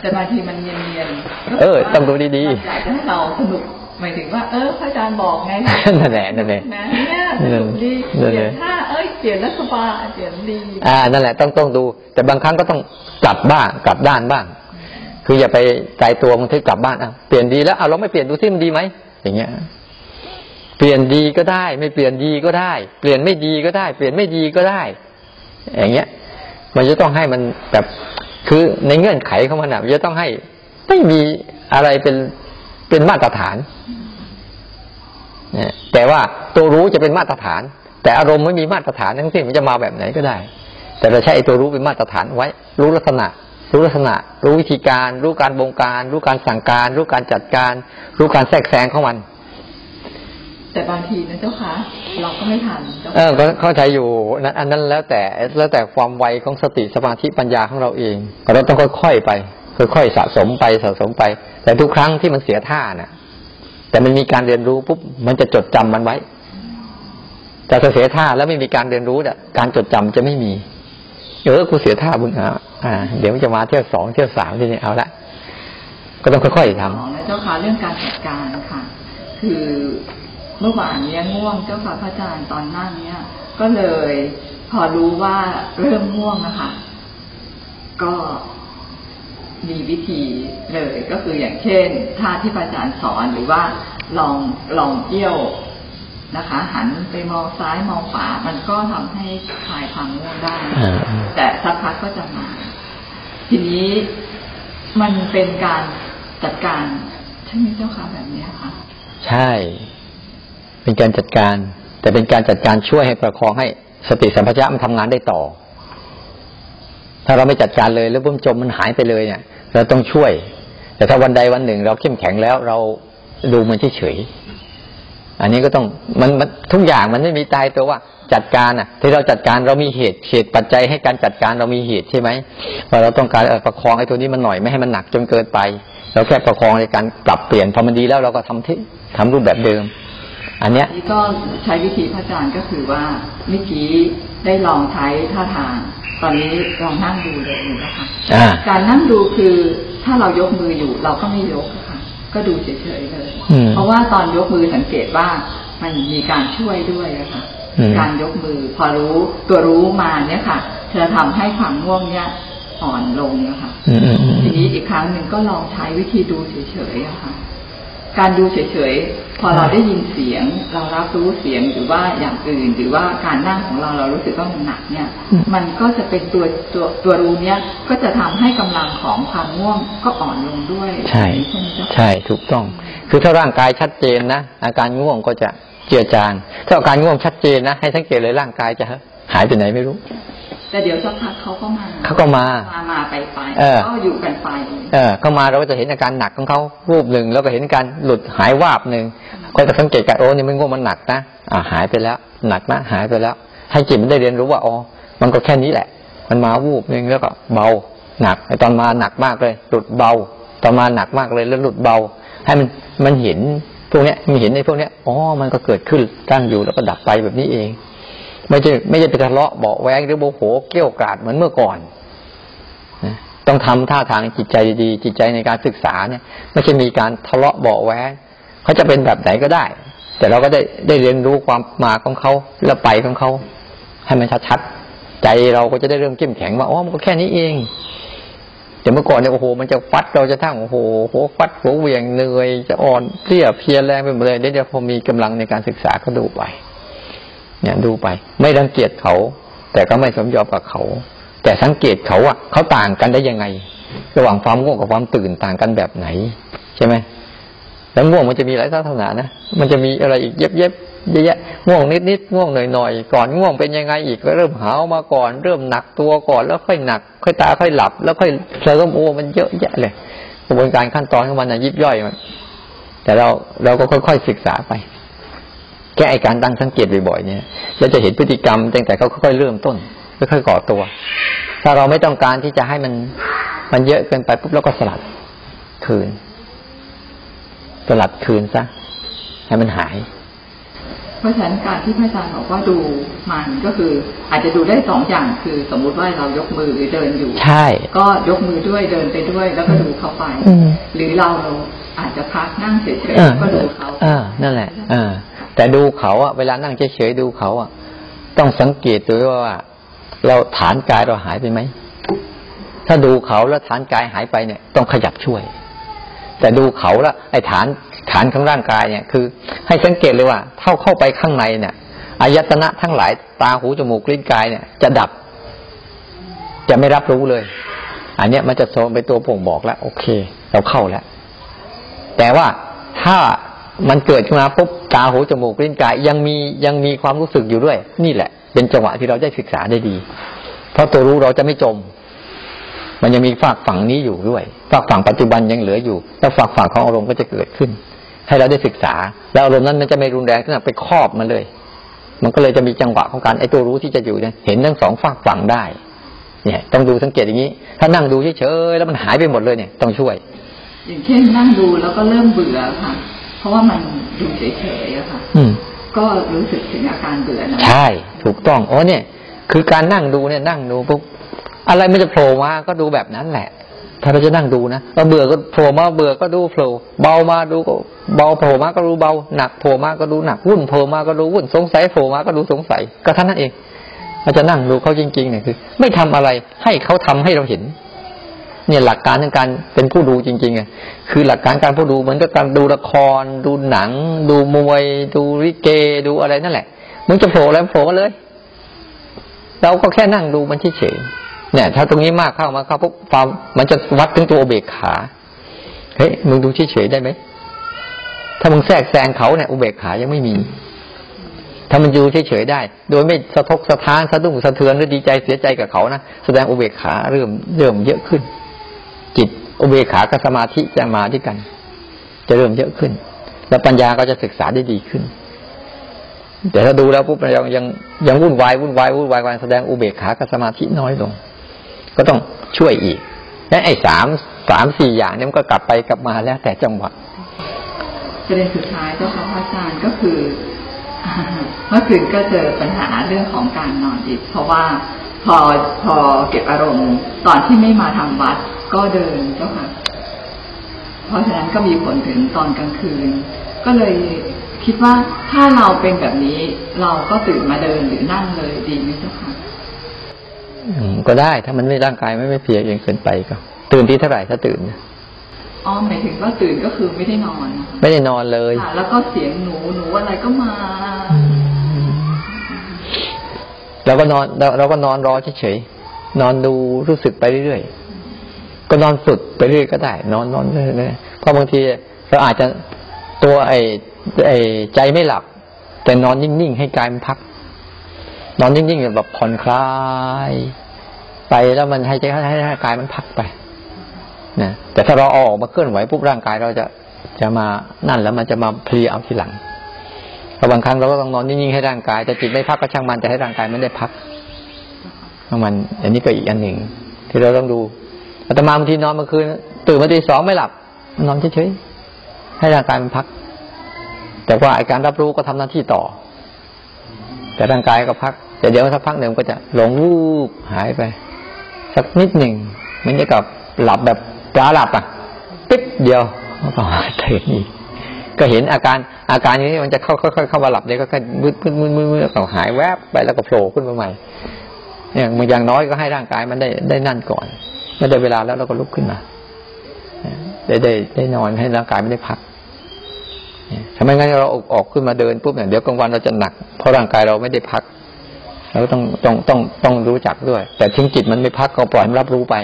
แต่บางทีมันเนียนๆเออต้องดูดีๆอยากจะให้เราสนุกหมายถึงว่าเออพระอาจารย์บอกไงนั่นแหละนั่นแหละนะเนี่ยสนุกดีนั่นเปแหลี่ยละนท่าเอ้ยเปลี่ยนแล้วสบายเปลี่ยนดีอ่านั่นแหละต้องต้องดู แต่บางครั้งก็ต้องกลับบ้างกลับด้านบ้าง คืออย่าไปใจตัวบางทีกลับบ้านอะเปลี่ยนดีแล้วอะเราไม่เปลี่ยนดูซิมันดีไหมอย่างเงี้ย เปลี่ยนดีก็ได้ ไม่เปลี่ยนดีก็ได้ เปลี่ยนไม่ดีก็ได้ เปลี่ยนไม่ดีก็ได้ อย่างเงี้ย มันจะต้องให้มันแบบคือในเงื่อนไขของมันอะมันจะต้องให้ไม่มีอะไรเป็นเป็นมาตรฐานเนี่ยแต่ว่าตัวรู้จะเป็นมาตรฐาน แต่อารมณ์ไม่มีมาตรฐานทั้งสิ้นมันจะมาแบบไหนก็ได้ แต่เราใช้ตัวรู้เป็นมาตรฐานไว้ รู้ลักษณะ รู้ลักษณะ รู้วิธีการ รู้การบงการ รู้การสั่งการ รู้การจัดการ รู้การแทรกแซงของมัน แต่บางทีนะเจ้าคะเราก็ไม่ทันเจ้าเออก็เข้าใจอยู่นั้นอันนั้นแล้วแต่แล้วแต่ความไวของสติสมาธิปัญญาของเราเองเราต้องค่อยๆไปค่อยๆสะสมไปสะสมไป แต่ทุกครั้งที่มันเสียท่าน่ะ แต่มันมีการเรียนรู้ปุ๊บมันจะจดจำมันไว้แต่ถ้าเสียท่าแล้วไม่มีการเรียนรู้น่ะการจดจำจะไม่มีเออกูเสียท่าบุญหาอ่า เดี๋ยวมันจะมาเที่ยวสองเที่ยวสามทีนี้เอาละก็ต้องค่อยๆทำสองนะเจ้าค่ะเรื่องการจัดการค่ะ คือ เมื่อวานเนี้ยง่วงเจ้าค่ะพระอาจารย์ตอนนั่งเนี้ยก็เลย พอรู้ว่าเริ่มง่วงนะคะก็มีวิธีเลยก็คืออย่างเช่นท่าที่พระอาจารย์สอนหรือว่าลองลองเอี้ยวนะคะ หันไปมองซ้ายมองขวา มันก็ทำให้คลายความง่วงได้ แต่สักพักก็จะมา ทีนี้มันเป็นการจัดการใช่ไหมเจ้าค่ะแบบนี้ค่ะ ใช่ เป็นการจัดการ แต่เป็นการจัดการช่วยให้ประคองให้สติสัมปชัญญะมันทำงานได้ต่อ ถ้าเราไม่จัดการเลยแล้วบุ้มจมมันหายไปเลยเนี่ย เราต้องช่วย แต่ถ้าวันใดวันหนึ่ง เราเข้มแข็งแล้วเราดูมันเฉยๆอันนี้ก็ต้องมันมันทุกอย่างมันไม่มีตายตัวว่าจัดการอะ ที่เราจัดการเรามีเหตุเหตุปัจจัยให้การจัดการเรามีเหตุใช่ไหมว่าเราต้องการประคองไอ้ตัวนี้มันหน่อยไม่ให้มันหนักจนเกินไป เราแค่ประคองในการปรับเปลี่ยนพอมันดีแล้วเราก็ทำที่ทำรูปแบบเดิม อันเนี้ยนี่ก็ใช้วิธีพระอาจารย์ก็คือว่าเมื่อกี้ได้ลองใช้ท่าทาง ตอนนี้ลองนั่งดูเลยนะคะอ่าการนั่งดูคือถ้าเรายกมืออยู่เราก็ไม่ยกอะค่ะ ก็ดูเฉยๆเลยอืมเพราะว่าตอนยกมือสังเกตว่ามันมีการช่วยด้วยอะค่ะอืมการยกมือพอรู้ตัวรู้มาเนี่ยค่ะจะทำให้ความง่วงเนี่ยอ่อนลงนะคะอืมอืมอืมทีนี้อีกครั้งหนึ่งก็ลองใช้วิธีดูเฉยๆอะค่ะ การดูเฉยๆ พอเราได้ยินเสียง เรารับรู้เสียงหรือว่าอย่างอื่น หรือว่าการนั่งของเราเรารู้สึกว่ามันหนักเนี่ย มันก็จะเป็นตัวตัวตัวรู้เนี้ยก็จะทำให้กำลังของความง่วงก็อ่อนลงด้วย ใช่ใช่ไหมเจ้าค่ะใช่ถูกต้อง คือถ้าร่างกายชัดเจนนะอาการง่วงก็จะเจือจางถ้าอาการง่วงชัดเจนนะให้สังเกตเลยร่างกายจะหายไปไหนไม่รู้แต่เดี๋ยวสักพักเขาก็มาเขาก็มามามาไปไปเออก็อยู่กันไป เออเข้ามาเราก็จะเห็นอาการหนักของเขารูปหนึ่งแล้วก็เห็นการหลุดหายวาบหนึ่ง ก็จะสังเกตกันโอ้นี่มันง่วงมันหนักนะอ่าหายไปแล้ว หนักนะหายไปแล้ว ให้จิตมันได้เรียนรู้ว่าอ๋อมันก็แค่นี้แหละ มันมาวูบนึ่งแล้วก็เบาหนักไอตอนมาหนักมากเลยหลุดเบา ตอนมาหนักมากเลยแล้วหลุดเบา ให้มันมันเห็นพวกเนี้ยมันเห็นในพวกเนี้ยอ๋อมันก็เกิดขึ้นตั้งอยู่แล้วก็ดับไปแบบนี้เอง ไม่ใช่ไม่ใช่ไปทะเลาะเบาแวงหรือโมโหเกี้ยวกราดเหมือนเมื่อก่อนนะต้องทำท่าทางจิตใจดีจิตใจในการศึกษาเนี่ย ไม่ใช่มีการทะเลาะเบาแวง เขาจะเป็นแบบไหนก็ได้ แต่เราก็ได้ได้เรียนรู้ความมาของเขาแล้วไปของเขาให้มันชัดๆใจเราก็จะได้เริ่มเข้มแข็งว่าอ๋อมันก็แค่นี้เองแต่เมื่อก่อนเนี่ยโอ้โหมันจะฟัดเราจะทั้งโอ้โหหัวฟัดหัวเวียงเหนื่อยจะอ่อนเพลียเพียแรงไปหมดเลยเดี๋ยวพอมีกำลังในการศึกษาก็ดูไป เนี่ยดูไป ไม่รังเกียจเขา แต่ก็ไม่สมยอมกับเขา แต่สังเกตเขาอะเขาต่างกันได้ยังไง ระหว่างความง่วงกับความตื่นต่างกันแบบไหน ใช่ไหม แล้วง่วงมันจะมีหลายลักษณะนะ มันจะมีอะไรอีกเย็บเย็บเยอะแยะง่วงนิดนิดง่วงหน่อยหน่อยก่อนง่วงเป็นยังไงอีกก็เริ่มหาวมาก่อน เริ่มหนักตัวก่อนแล้วค่อยหนัก ค่อยตาค่อยหลับ แล้วค่อยเริมโอ้มันเยอะแยะเลย กระบวนการขั้นตอนของมันนะยิบย่อยมันแต่เราเราก็ค่อยๆศึกษาไป แก้ไอการตั้งสังเกตบ่อยๆเนี่ยเราจะเห็นพฤติกรรมตั้งแต่เขาค่อยๆเริ่มต้นค่อยๆก่อตัว ถ้าเราไม่ต้องการที่จะให้มันมันเยอะเกินไปปุ๊บเราก็สลัดคืน สลัดคืนซะ ให้มันหาย เพราะฉะนั้นการที่พระอาจารย์บอกว่าดูมันก็คือ อาจจะดูได้สองอย่างคือสมมุติว่าเรายกมือหรือเดินอยู่ ใช่ ก็ยกมือด้วยเดินไปด้วย แล้วก็ดูเขาไปอืมหรือเราอาจจะพักนั่งเฉยเออๆก็ดูเขาเออนั่นแหละเออแต่ดูเขาอะเวลานั่งเฉยๆดูเขาอะต้องสังเกตดูว่า เราฐานกายเราหายไปไหมถ้าดูเขาแล้วฐานกายหายไปเนี่ย ต้องขยับช่วย แต่ดูเขาล้วไอ้ฐานฐานของร่างกายเนี่ยคือ ให้สังเกตเลยว่าเท่าเข้าไปข้างในเนี่ยอายตนะทั้งหลายตาหูจมูกลิ้นกายเนี่ย จะดับ จะไม่รับรู้เลย อันเนี้ยมันจะโซนไปตัวบ่งบอกแล้ว โอเค เราเข้าแล้ว แต่ว่าถ้ามันเกิดขึ้นมาปุ๊บตาหูจมูกลิ้นกาย ยังมียังมีความรู้สึกอยู่ด้วย นี่แหละ เป็นจังหวะที่เราได้ศึกษาได้ดี เพราะตัวรู้เราจะไม่จม มันยังมีฝากฝั่งนี้อยู่ด้วย ฝากฝั่งปัจจุบันยังเหลืออยู่ แล้วฝากฝั่งของอารมณ์ก็จะเกิดขึ้น ให้เราได้ศึกษา แล้วอารมณ์นั้นมันจะไม่รุนแรงขึ้นไปครอบมันเลย มันก็เลยจะมีจังหวะของการไอ้ตัวรู้ที่จะอยู่เนี่ยเห็นทั้งสองฝากฝั่งได้ เนี่ย ต้องดูสังเกตอย่างนี้ ถ้านั่งดูเฉยๆแล้วมันหายไปหมดเลยเนี่ยต้องช่วย อย่างเช่นนั่งดูแล้วก็เริ่มเบื่อค่ะ เพราะว่ามันดูเฉยๆอะค่ะ อืมก็รู้สึกถึงอาการเบื่อนะใช่ถูกต้องอ๋อเนี่ย คือการนั่งดูเนี่ยนั่งดูปุ๊บอะไรมันจะโผล่มาก็ดูแบบนั้นแหละ ถ้าเราจะนั่งดูนะเราเบื่อก็โผล่มาเบื่อก็ดูโผล่เบามาดูก็เบาโผล่มาก็รู้เบาหนักโผล่มาก็ดูหนักวุ่นโผล่มาก็ดูวุ่นสงสัยโผล่มาก็ดูสงสัยก็ท่านนั้นเองเราจะนั่งดูเขาจริงๆเนี่ยคือ ไม่ทำอะไรให้เขาทำให้เราเห็น เนี่ยหลักการในการเป็นผู้ดูจริงๆอะคือหลักการการผู้ดูเหมือนกับการดูละคร ดูหนัง ดูมวย ดูริเกดูอะไรนั่นแหละมึงจะโผล่แล้วโผล่มาเลย เราก็แค่นั่งดูมันเฉยๆ เนี่ย ถ้าตรงนี้มากเข้ามาเข้าปุ๊บความมันจะวัดถึงตัวอุเบกขา เฮ้ยมึงดูเฉยๆได้ไหมถ้ามึงแทรกแซงเขาเนี่ยอุเบกขายังไม่มี ถ้ามันอยู่เฉยๆได้ โดยไม่สะทกสะท้านสะดุ้งสะเทือนหรือดีใจเสียใจกับเขานะแสดงอุเบกขาเริ่มเริ่มเยอะขึ้น จิตอุเบกขากับสมาธิจะมาด้วยกัน จะเริ่มเยอะขึ้น แล้วปัญญาก็จะศึกษาได้ดีขึ้น แต่ถ้าดูแล้วปุ๊บยังยังยังวุ่นวายวุ่นวายวุ่นวายแสดงอุเบกขากับสมาธิน้อยลง ก็ต้องช่วยอีกและไอ้สามสามสี่อย่างนี้มันก็กลับไปกลับมาแล้วแต่จังหวะประเด็นสุดท้ายเจ้าค่ะพระอาจารย์ก็คือเมื่อคืนก็เจอปัญหาเรื่องของการนอนอีกเพราะว่าพอพอเก็บอารมณ์ตอนที่ไม่มาทำวัดก็เดินเจ้าค่ะ เพราะฉะนั้นก็มีผลถึงตอนกลางคืน ก็เลยคิดว่าถ้าเราเป็นแบบนี้ เราก็ตื่นมาเดินหรือนั่งเลยดีไหมเจ้าค่ะ ก็ได้ถ้ามันไม่ร่างกายไม่ไม่เพลียเองเกินไปก็ ตื่นที่เท่าไหร่ถ้าตื่นอ๋อหมายถึงว่าตื่นก็คือไม่ได้นอนนะคะไม่ได้นอนเลยค่ะแล้วก็เสียงหนูหนูอะไรก็มาเราก็นอนเราเราก็นอนรอเฉยๆนอนดูรู้สึกไปเรื่อยๆก็นอนฝึกไปเรื่อยก็ได้ นอนนอนเรื่อยๆเพราะบางทีเราอาจจะตัวไอ้ไอ้ใจไม่หลับ แต่นอนนิ่งๆให้กายมันพัก นอนนิ่งๆแบบผ่อนคลาย ไปแล้วมันให้ใจให้ให้กายมันพักไปนะแต่ถ้าเราออกมาเคลื่อนไหวปุ๊บร่างกายเราจะจะมานั่นแล้วมันจะมาเพลียเอาทีหลังเราบางครั้งเราก็ต้องนอนนิ่งๆให้ร่างกายแต่จิตไม่พักก็ช่างมันแต่ให้ร่างกายมันได้พักมัน อันนี้ก็อีกอันหนึ่ง ที่เราต้องดูอาตมาบางทีนอนเมื่อคืนตื่นมาตีสองไม่หลับ นอนเฉยๆให้ร่างกายมันพัก แต่ว่าไอการรับรู้ก็ทำหน้าที่ต่อ แต่ร่างกายก็พักแต่เดี๋ยวสักพักหนึ่งก็จะหลงวูบหายไป สักนิดหนึ่งเหมันจะกับหลับแบบปลาหลับอะปิ๊บเดียวก็มาตื่นอีกก็เห็นอาการอาการนี้มันจะเข้าค่อยๆเข้ามาหลับเนี่ยก็ค่อยมืดมืดมืดมืดมืดก็หายแวบไปแล้วก็โผล่ขึ้นมาใหม่เนี่ยมันอย่างน้อยก็ให้ร่างกายมันได้ได้นั่นก่อนเมื่อได้เวลาแล้วเราก็ลุกขึ้นมาได้ได้ได้นอนให้ร่างกายไม่ได้พัก ทำไมงั้นเราออกออกขึ้นมาเดินปุ๊บเนี่ยเดี๋ยวกลางวันเราจะหนัก เพราะร่างกายเราไม่ได้พักเราก็ต้องต้องต้องต้องรู้จักด้วย แต่ทิ้งจิตมันไม่พักก็ปล่อยมันรับรู้ไป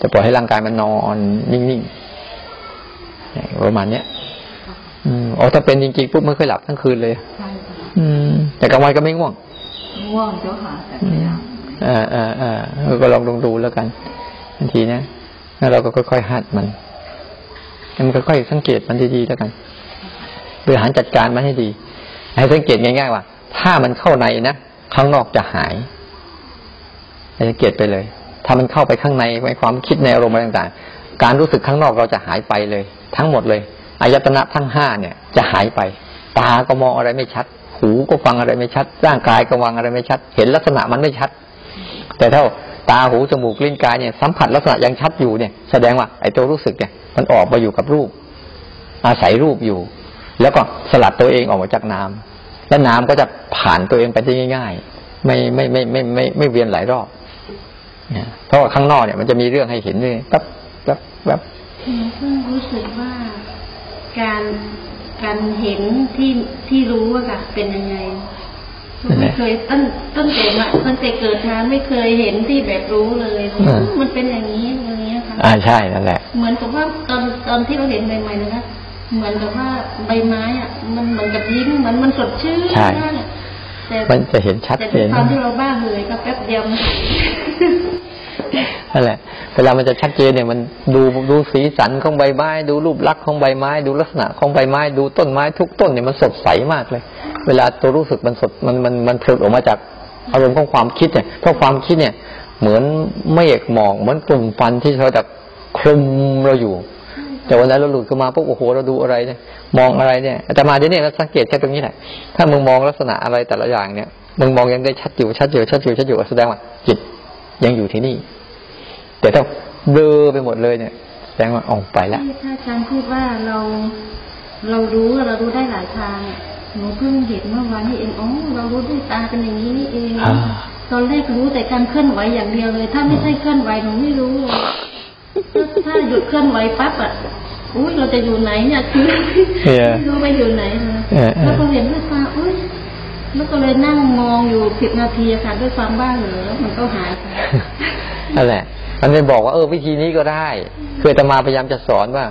จะปล่อยให้ร่างกายมันนอนนิ่งๆประมาณเนี้ยอืมอ๋อถ้าเป็นจริงๆปุ๊บไม่เคยหลับทั้งคืนเลยใช่ค่ะอืม แต่กลางวันก็ไม่ง่วงง่วงเจ้าค่ะแต่พยายามอ่าอ่าอ่าก็ลองลองดูแล้วกันบางทีนะแล้วเราก็ค่อยๆหัดมันให้มันค่อยๆสังเกตมันดีๆแล้วกัน บริหารจัดการมันให้ดี ให้สังเกตง่ายๆว่า ถ้ามันเข้าในนะข้างนอกจะหายสังเกตไปเลย ถ้ามันเข้าไปข้างในในความคิดในอารมณ์อะไรต่างๆ การรู้สึกข้างนอกเราจะหายไปเลย ทั้งหมดเลยอายตนะทั้งห้าเนี่ย จะหายไป ตาก็มองอะไรไม่ชัด หูก็ฟังอะไรไม่ชัด ร่างกายก็วางอะไรไม่ชัด เห็นลักษณะมันไม่ชัด แต่ถ้าตาหูจมูกลิ้นกายเนี่ยสัมผัสลักษณะยังชัดอยู่เนี่ย แสดงว่าไอ้ตัวรู้สึกเนี่ยมันออกมาอยู่กับรูป อาศัยรูปอยู่ แล้วก็สลัดตัวเองออกมาจากน้ำแล้วน้ำก็จะผ่านตัวเองไปได้ง่าย ๆ ไม่ไม่ไม่ไม่ไม่ไม่เวียนหลายรอบเนี่ยเพราะว่าข้างนอกเนี่ยมันจะมีเรื่องให้เห็นเลยแป๊บแป๊บแป๊บหนูเพิ่งรู้สึกว่าการการเห็นที่ที่รู้อะค่ะเป็นยังไงไม่เคยตั้งตั้งแต่มาตั้งแต่เกิดมาไม่เคยเห็นที่แบบรู้เลย มันเป็นอย่างนี้อย่างนี้ค่ะอ่าใช่นั่นแหละ เหมือนกับว่าตอนตอนที่เราเห็นใหม่ๆนะคะ เหมือนกับว่าใบไม้อะมันเหมือนกับยิ้มเหมือนมันสดชื่นใช่มากอะแต่มันจะเห็นชัดแต่เจด้วยนความที่เราบ้าเลยก็แป๊บเดียวมันนั่นแหละ เวลามันจะชัดเจนเนี่ยมันดูดูสีสันของใบไม้ ดูรูปลักษณ์ของใบไม้ ดูลักษณะของใบไม้ ดูต้นไม้ทุกต้นเนี่ยมันสดใสมากเลย เวลาตัวรู้สึกมันสดมันมันมันผลิตออกมาจากอารมณ์ของความคิดเนี่ยเพราะความคิดเนี่ย เหมือนเมฆหมอกเหมือนกลุ่มฟันที่เขาจะคลุมเราอยู่ แต่วันนั้นเราหลุดขึ้นมาปุ๊บโอ้โหเราดูอะไรเนี่ยมองอะไรเนี่ยอาตมาเดี๋ยวนี้เราสังเกตแค่ตรงนี้แหละถ้ามึงมองลักษณะอะไรแต่ละอย่างเนี่ยมึงมองยังได้ชัดอยู่ชัดอยู่ชัดอยู่ชัดอยู่แสดงว่าจิตยังอยู่ที่นี่ แต่ถ้าเบลอไปหมดเลยเนี่ยแสดงว่าออกไปแล้วที่ถ้าอาจารย์พูดว่าเราเรารู้เรารู้ได้หลายทางหนูเพิ่งเห็นเมื่อวานนี้เองอ๋อเรารู้ด้วยตาเป็นอย่างนี้นี่เองอ่าตอนแรกรู้แต่การเคลื่อนไหวอย่างเดียวเลย ถ้าไม่ใช่เคลื่อนไหวหนูไม่รู้เลย ถ้าถ้าหยุดเคลื่อนไหวปั๊บอะอุ้ยเราจะอยู่ไหนเนี่ยคือเออไม่รู้ไปอยู่ไหนเลยเออเออแล้วก็เห็นด้วยตาอุ้ยแล้วก็เลยนั่งมองอยู่สิบนาทีอะค่ะด้วยความบ้าเหลือมันก็หายไปนั่นแหละมันเลยบอกว่าเออวิธีนี้ก็ได้ คืออาตมาพยายามจะสอนว่า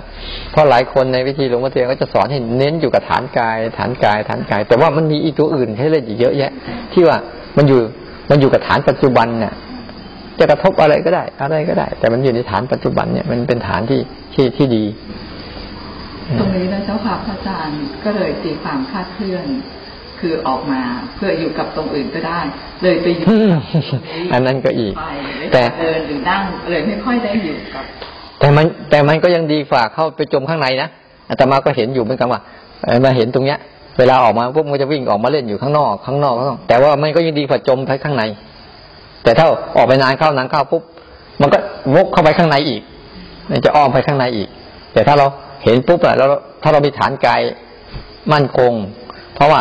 เพราะหลายคนในวิธีหลวงพ่อเทียนก็จะสอนให้เน้นอยู่กับฐานกาย ฐานกาย ฐานกาย แต่ว่ามันมีอีกตัวอื่นให้เล่นอีกเยอะแยะ ที่ว่ามันอยู่มันอยู่กับฐานปัจจุบันเนี่ย จะกระทบอะไรก็ได้ อะไรก็ได้ แต่มันอยู่ในฐานปัจจุบันเนี่ยมันเป็นฐานที่ที่ที่ดี ตรงนี้นะเจ้าค่ะพระอาจารย์ก็เลยตีความคลาดเคลื่อน คือออกมาเพื่ออยู่กับตรงอื่นก็ได้ เลยไปอยู่อืมกับตรงอันนั้นก็อีกไปแต่แต่เดินหรือนั่งเลยไม่ค่อยได้อยู่กับ แต่มันแต่มันก็ยังดีฝ่าเข้าไปจมข้างในนะอาตมาก็เห็นอยู่เหมือนกันว่าเอ่อมาเห็นตรงเนี้ยเวลาออกมาปุ๊บมันจะวิ่งออกมาเล่นอยู่ข้างนอกข้างนอกข้างนอกแต่ว่ามันก็ยังดีกว่าจมไปข้างใน แต่ถ้าออกไปนานเข้านานเข้าปุ๊บมันก็วกเข้าไปข้างในอีกมันจะอ้อมไปข้างในอีก แต่ถ้าเราเห็นปุ๊บอะแล้วถ้าเรามีฐานกายมั่นคง เพราะว่า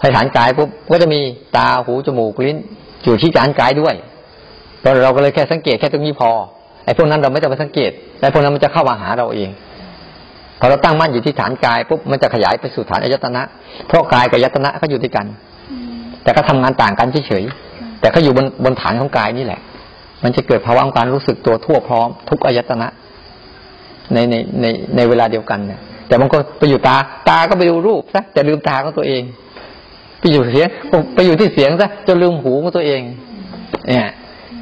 ในฐานกายปุ๊บก็จะมีตาหูจมูกลิ้นอยู่ที่ฐานกายด้วยเราเราก็เลยแค่สังเกตแค่ตรงนี้พอไอ้พวกนั้นเราไม่ต้องไปสังเกตไอ้พวกนั้นมันจะเข้ามาหาเราเองพอเราตั้งมั่นอยู่ที่ฐานกายปุ๊บมันจะขยายไปสู่ฐานอายตนะ เพราะกายกับอายตนะก็อยู่ด้วยกัน แต่ก็ทำงานต่างกันเฉยๆ แต่ก็อยู่บนบนฐานของกายนี่แหละ มันจะเกิดภาวะของการรู้สึกตัวทั่วพร้อม ทุกอายตนะ ในในในในเวลาเดียวกันเนี่ยแต่มันก็ไปอยู่ตาตาก็ไปดูรูปซะแต่ลืมตาของตัวเอง ไปอยู่เสียงไปอยู่ที่เสียงซะจนลืมหูของตัวเอง เนี่ย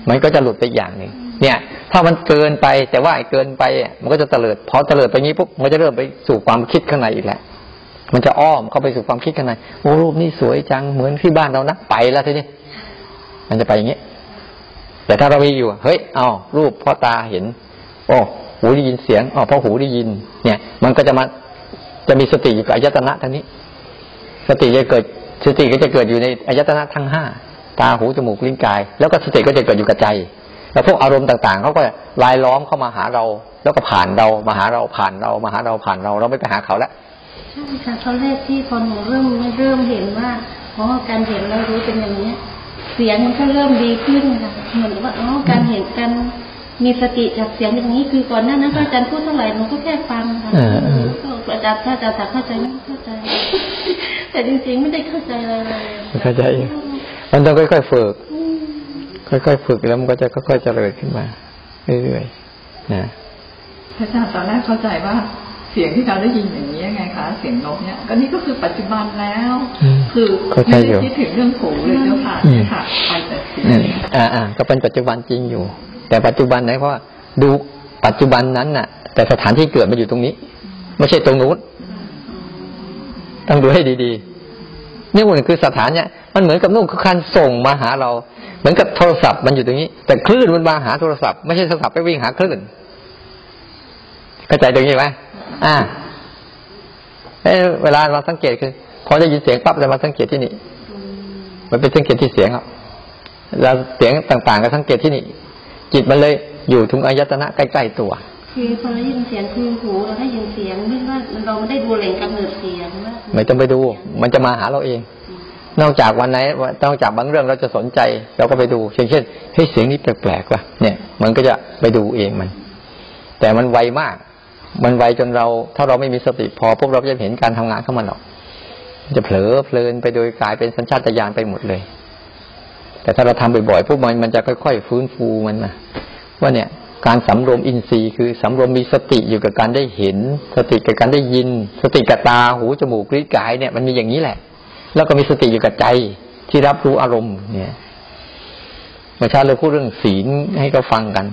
มันก็จะหลุดไปอย่างหนึ่งเนี่ย ถ้ามันเกินไปแต่ว่าไอ้เกินไปมันก็จะเตลิดพอเตลิดไปงี้ปุ๊บมันจะเริ่มไปสู่ความคิดข้างในอีกแหล้วมันจะอ้อมเข้าไปสู่ความคิดข้างในโอ้รูปนี่สวยจังเหมือนที่บ้านเรานะไปแล้วทีนี้ มันจะไปอย่างนี้ แต่ถ้าเรามีอยู่ เฮ้ย เอารูปพ่อตาเห็น โอ้หูได้ยินเสียงอ๋อพ่อหูได้ยิน เนี่ย มันก็จะมาจะมีสติอยู่กับอายตนะทั้งนี้ สติจะเกิดสติก็จะเกิดอยู่ในอายตนะทั้งห้าตาหูจมูกลิ้นกาย แล้วก็สติก็จะเกิดอยู่กับใจ แล้วพวกอารมณ์ต่างๆเขาก็ลายล้อมเข้ามาหาเรา แล้วก็ผ่านเรามาหาเราผ่านเรามาหาเราผ่านเราเราไม่ไปหาเขาแล้วใช่ค่ะตอนแรกที่พอหนูเริ่มเริ่มเห็นว่าอ๋อการเห็นแล้วรู้เป็นอย่างนี้ เสียงมันก็เริ่มดีขึ้นค่ะเหมือนกับว่าอ๋อการเห็นการมีสติจากเสียงอย่างนี้คือก่อนหน้านั้นพระอาจารย์พูดเท่าไหร่หนูก็แค่ฟังค่ะเออเออก็อาจารย์ถ้าอาจารย์ถามเข้าใจไหมเข้าใจ แต่จริงๆไม่ได้เข้าใจอะไรเลยไม่เข้าใจมันต้องค่อยๆฝึกอืมค่อยๆฝึกแล้วมันก็จะค่อยๆเจริญขึ้นมาเรื่อยๆนะพระอาจารย์ตอนแรกเข้าใจว่าเสียงที่เราได้ยินอย่างนี้ไง คะเสียงนกเนี่ยก็นี่ก็คือปัจจุบันแล้วอืมคือเข้าใจไม่อยู่ได้คิดถึงเรื่องหูเลยเจ้าค่ะอืมค่ะไปแต่เสียอืมงอ่าอ่าก็เป็นปัจจุบันจริงอยู่ แต่ปัจจุบันไหนเพราะว่าดูปัจจุบันนั้นน่ะ แต่สถานที่เกิดมันอยู่ตรงนี้ ไม่ใช่ตรงนู้นต้องดูให้ดีๆนี่มันคือสถานเนี่ยมันเหมือนกับนู่นคือการส่งมาหาเรา เหมือนกับโทรศัพท์มันอยู่ตรงนี้ แต่คลื่นมันมาหาโทรศัพท์ไม่ใช่โทรศัพท์ไปวิ่งหาคลื่นเข้าใจตรงนี้ไหมอ่า เอ้ยเวลาเราสังเกตคือพอได้ยินเสียงปั๊บเรามาสังเกตที่นี่ มันเป็นสังเกตที่เสียงครับเราเสียงต่างๆก็สังเกตที่นี่ จิตมันเลยอยู่ทุงอายตนะใกล้ๆตัว คือพอเราได้ยินเสียงคือหูเราได้ยินเสียงไม่ว่าเราไม่ได้ดูแหล่งกำเนิดเสียงว่าไม่ต้องไปดู มันจะมาหาเราเอง นอกจากวันไหนนอกจากบางเรื่องเราจะสนใจ เราก็ไปดูเช่นเช่นเฮ้ยเสียงนี้แปลกๆว่ะเนี่ย มันก็จะไปดูเองมัน แต่มันไวมาก มันไวจนเรา ถ้าเราไม่มีสติพอพวกเราจะเห็นการทำงานของมันหรอกจะเผลอเพลินไปโดยกลายเป็นสัญชาตญาณไปหมดเลย แต่ถ้าเราทำบ่อยๆพวกมันมันจะค่อยๆฟื้นฟูมันนะว่าเนี่ยการสำรวมอินทรีย์คือสำรวมมีสติอยู่กับการได้เห็น สติกับการได้ยิน สติกับตาหูจมูกลิ้นกายเนี่ยมันมีอย่างนี้แหละ แล้วก็มีสติอยู่กับใจที่รับรู้อารมณ์เนี่ยเมื่อเช้าเราพูดเรื่องศีลให้เขาฟังกัน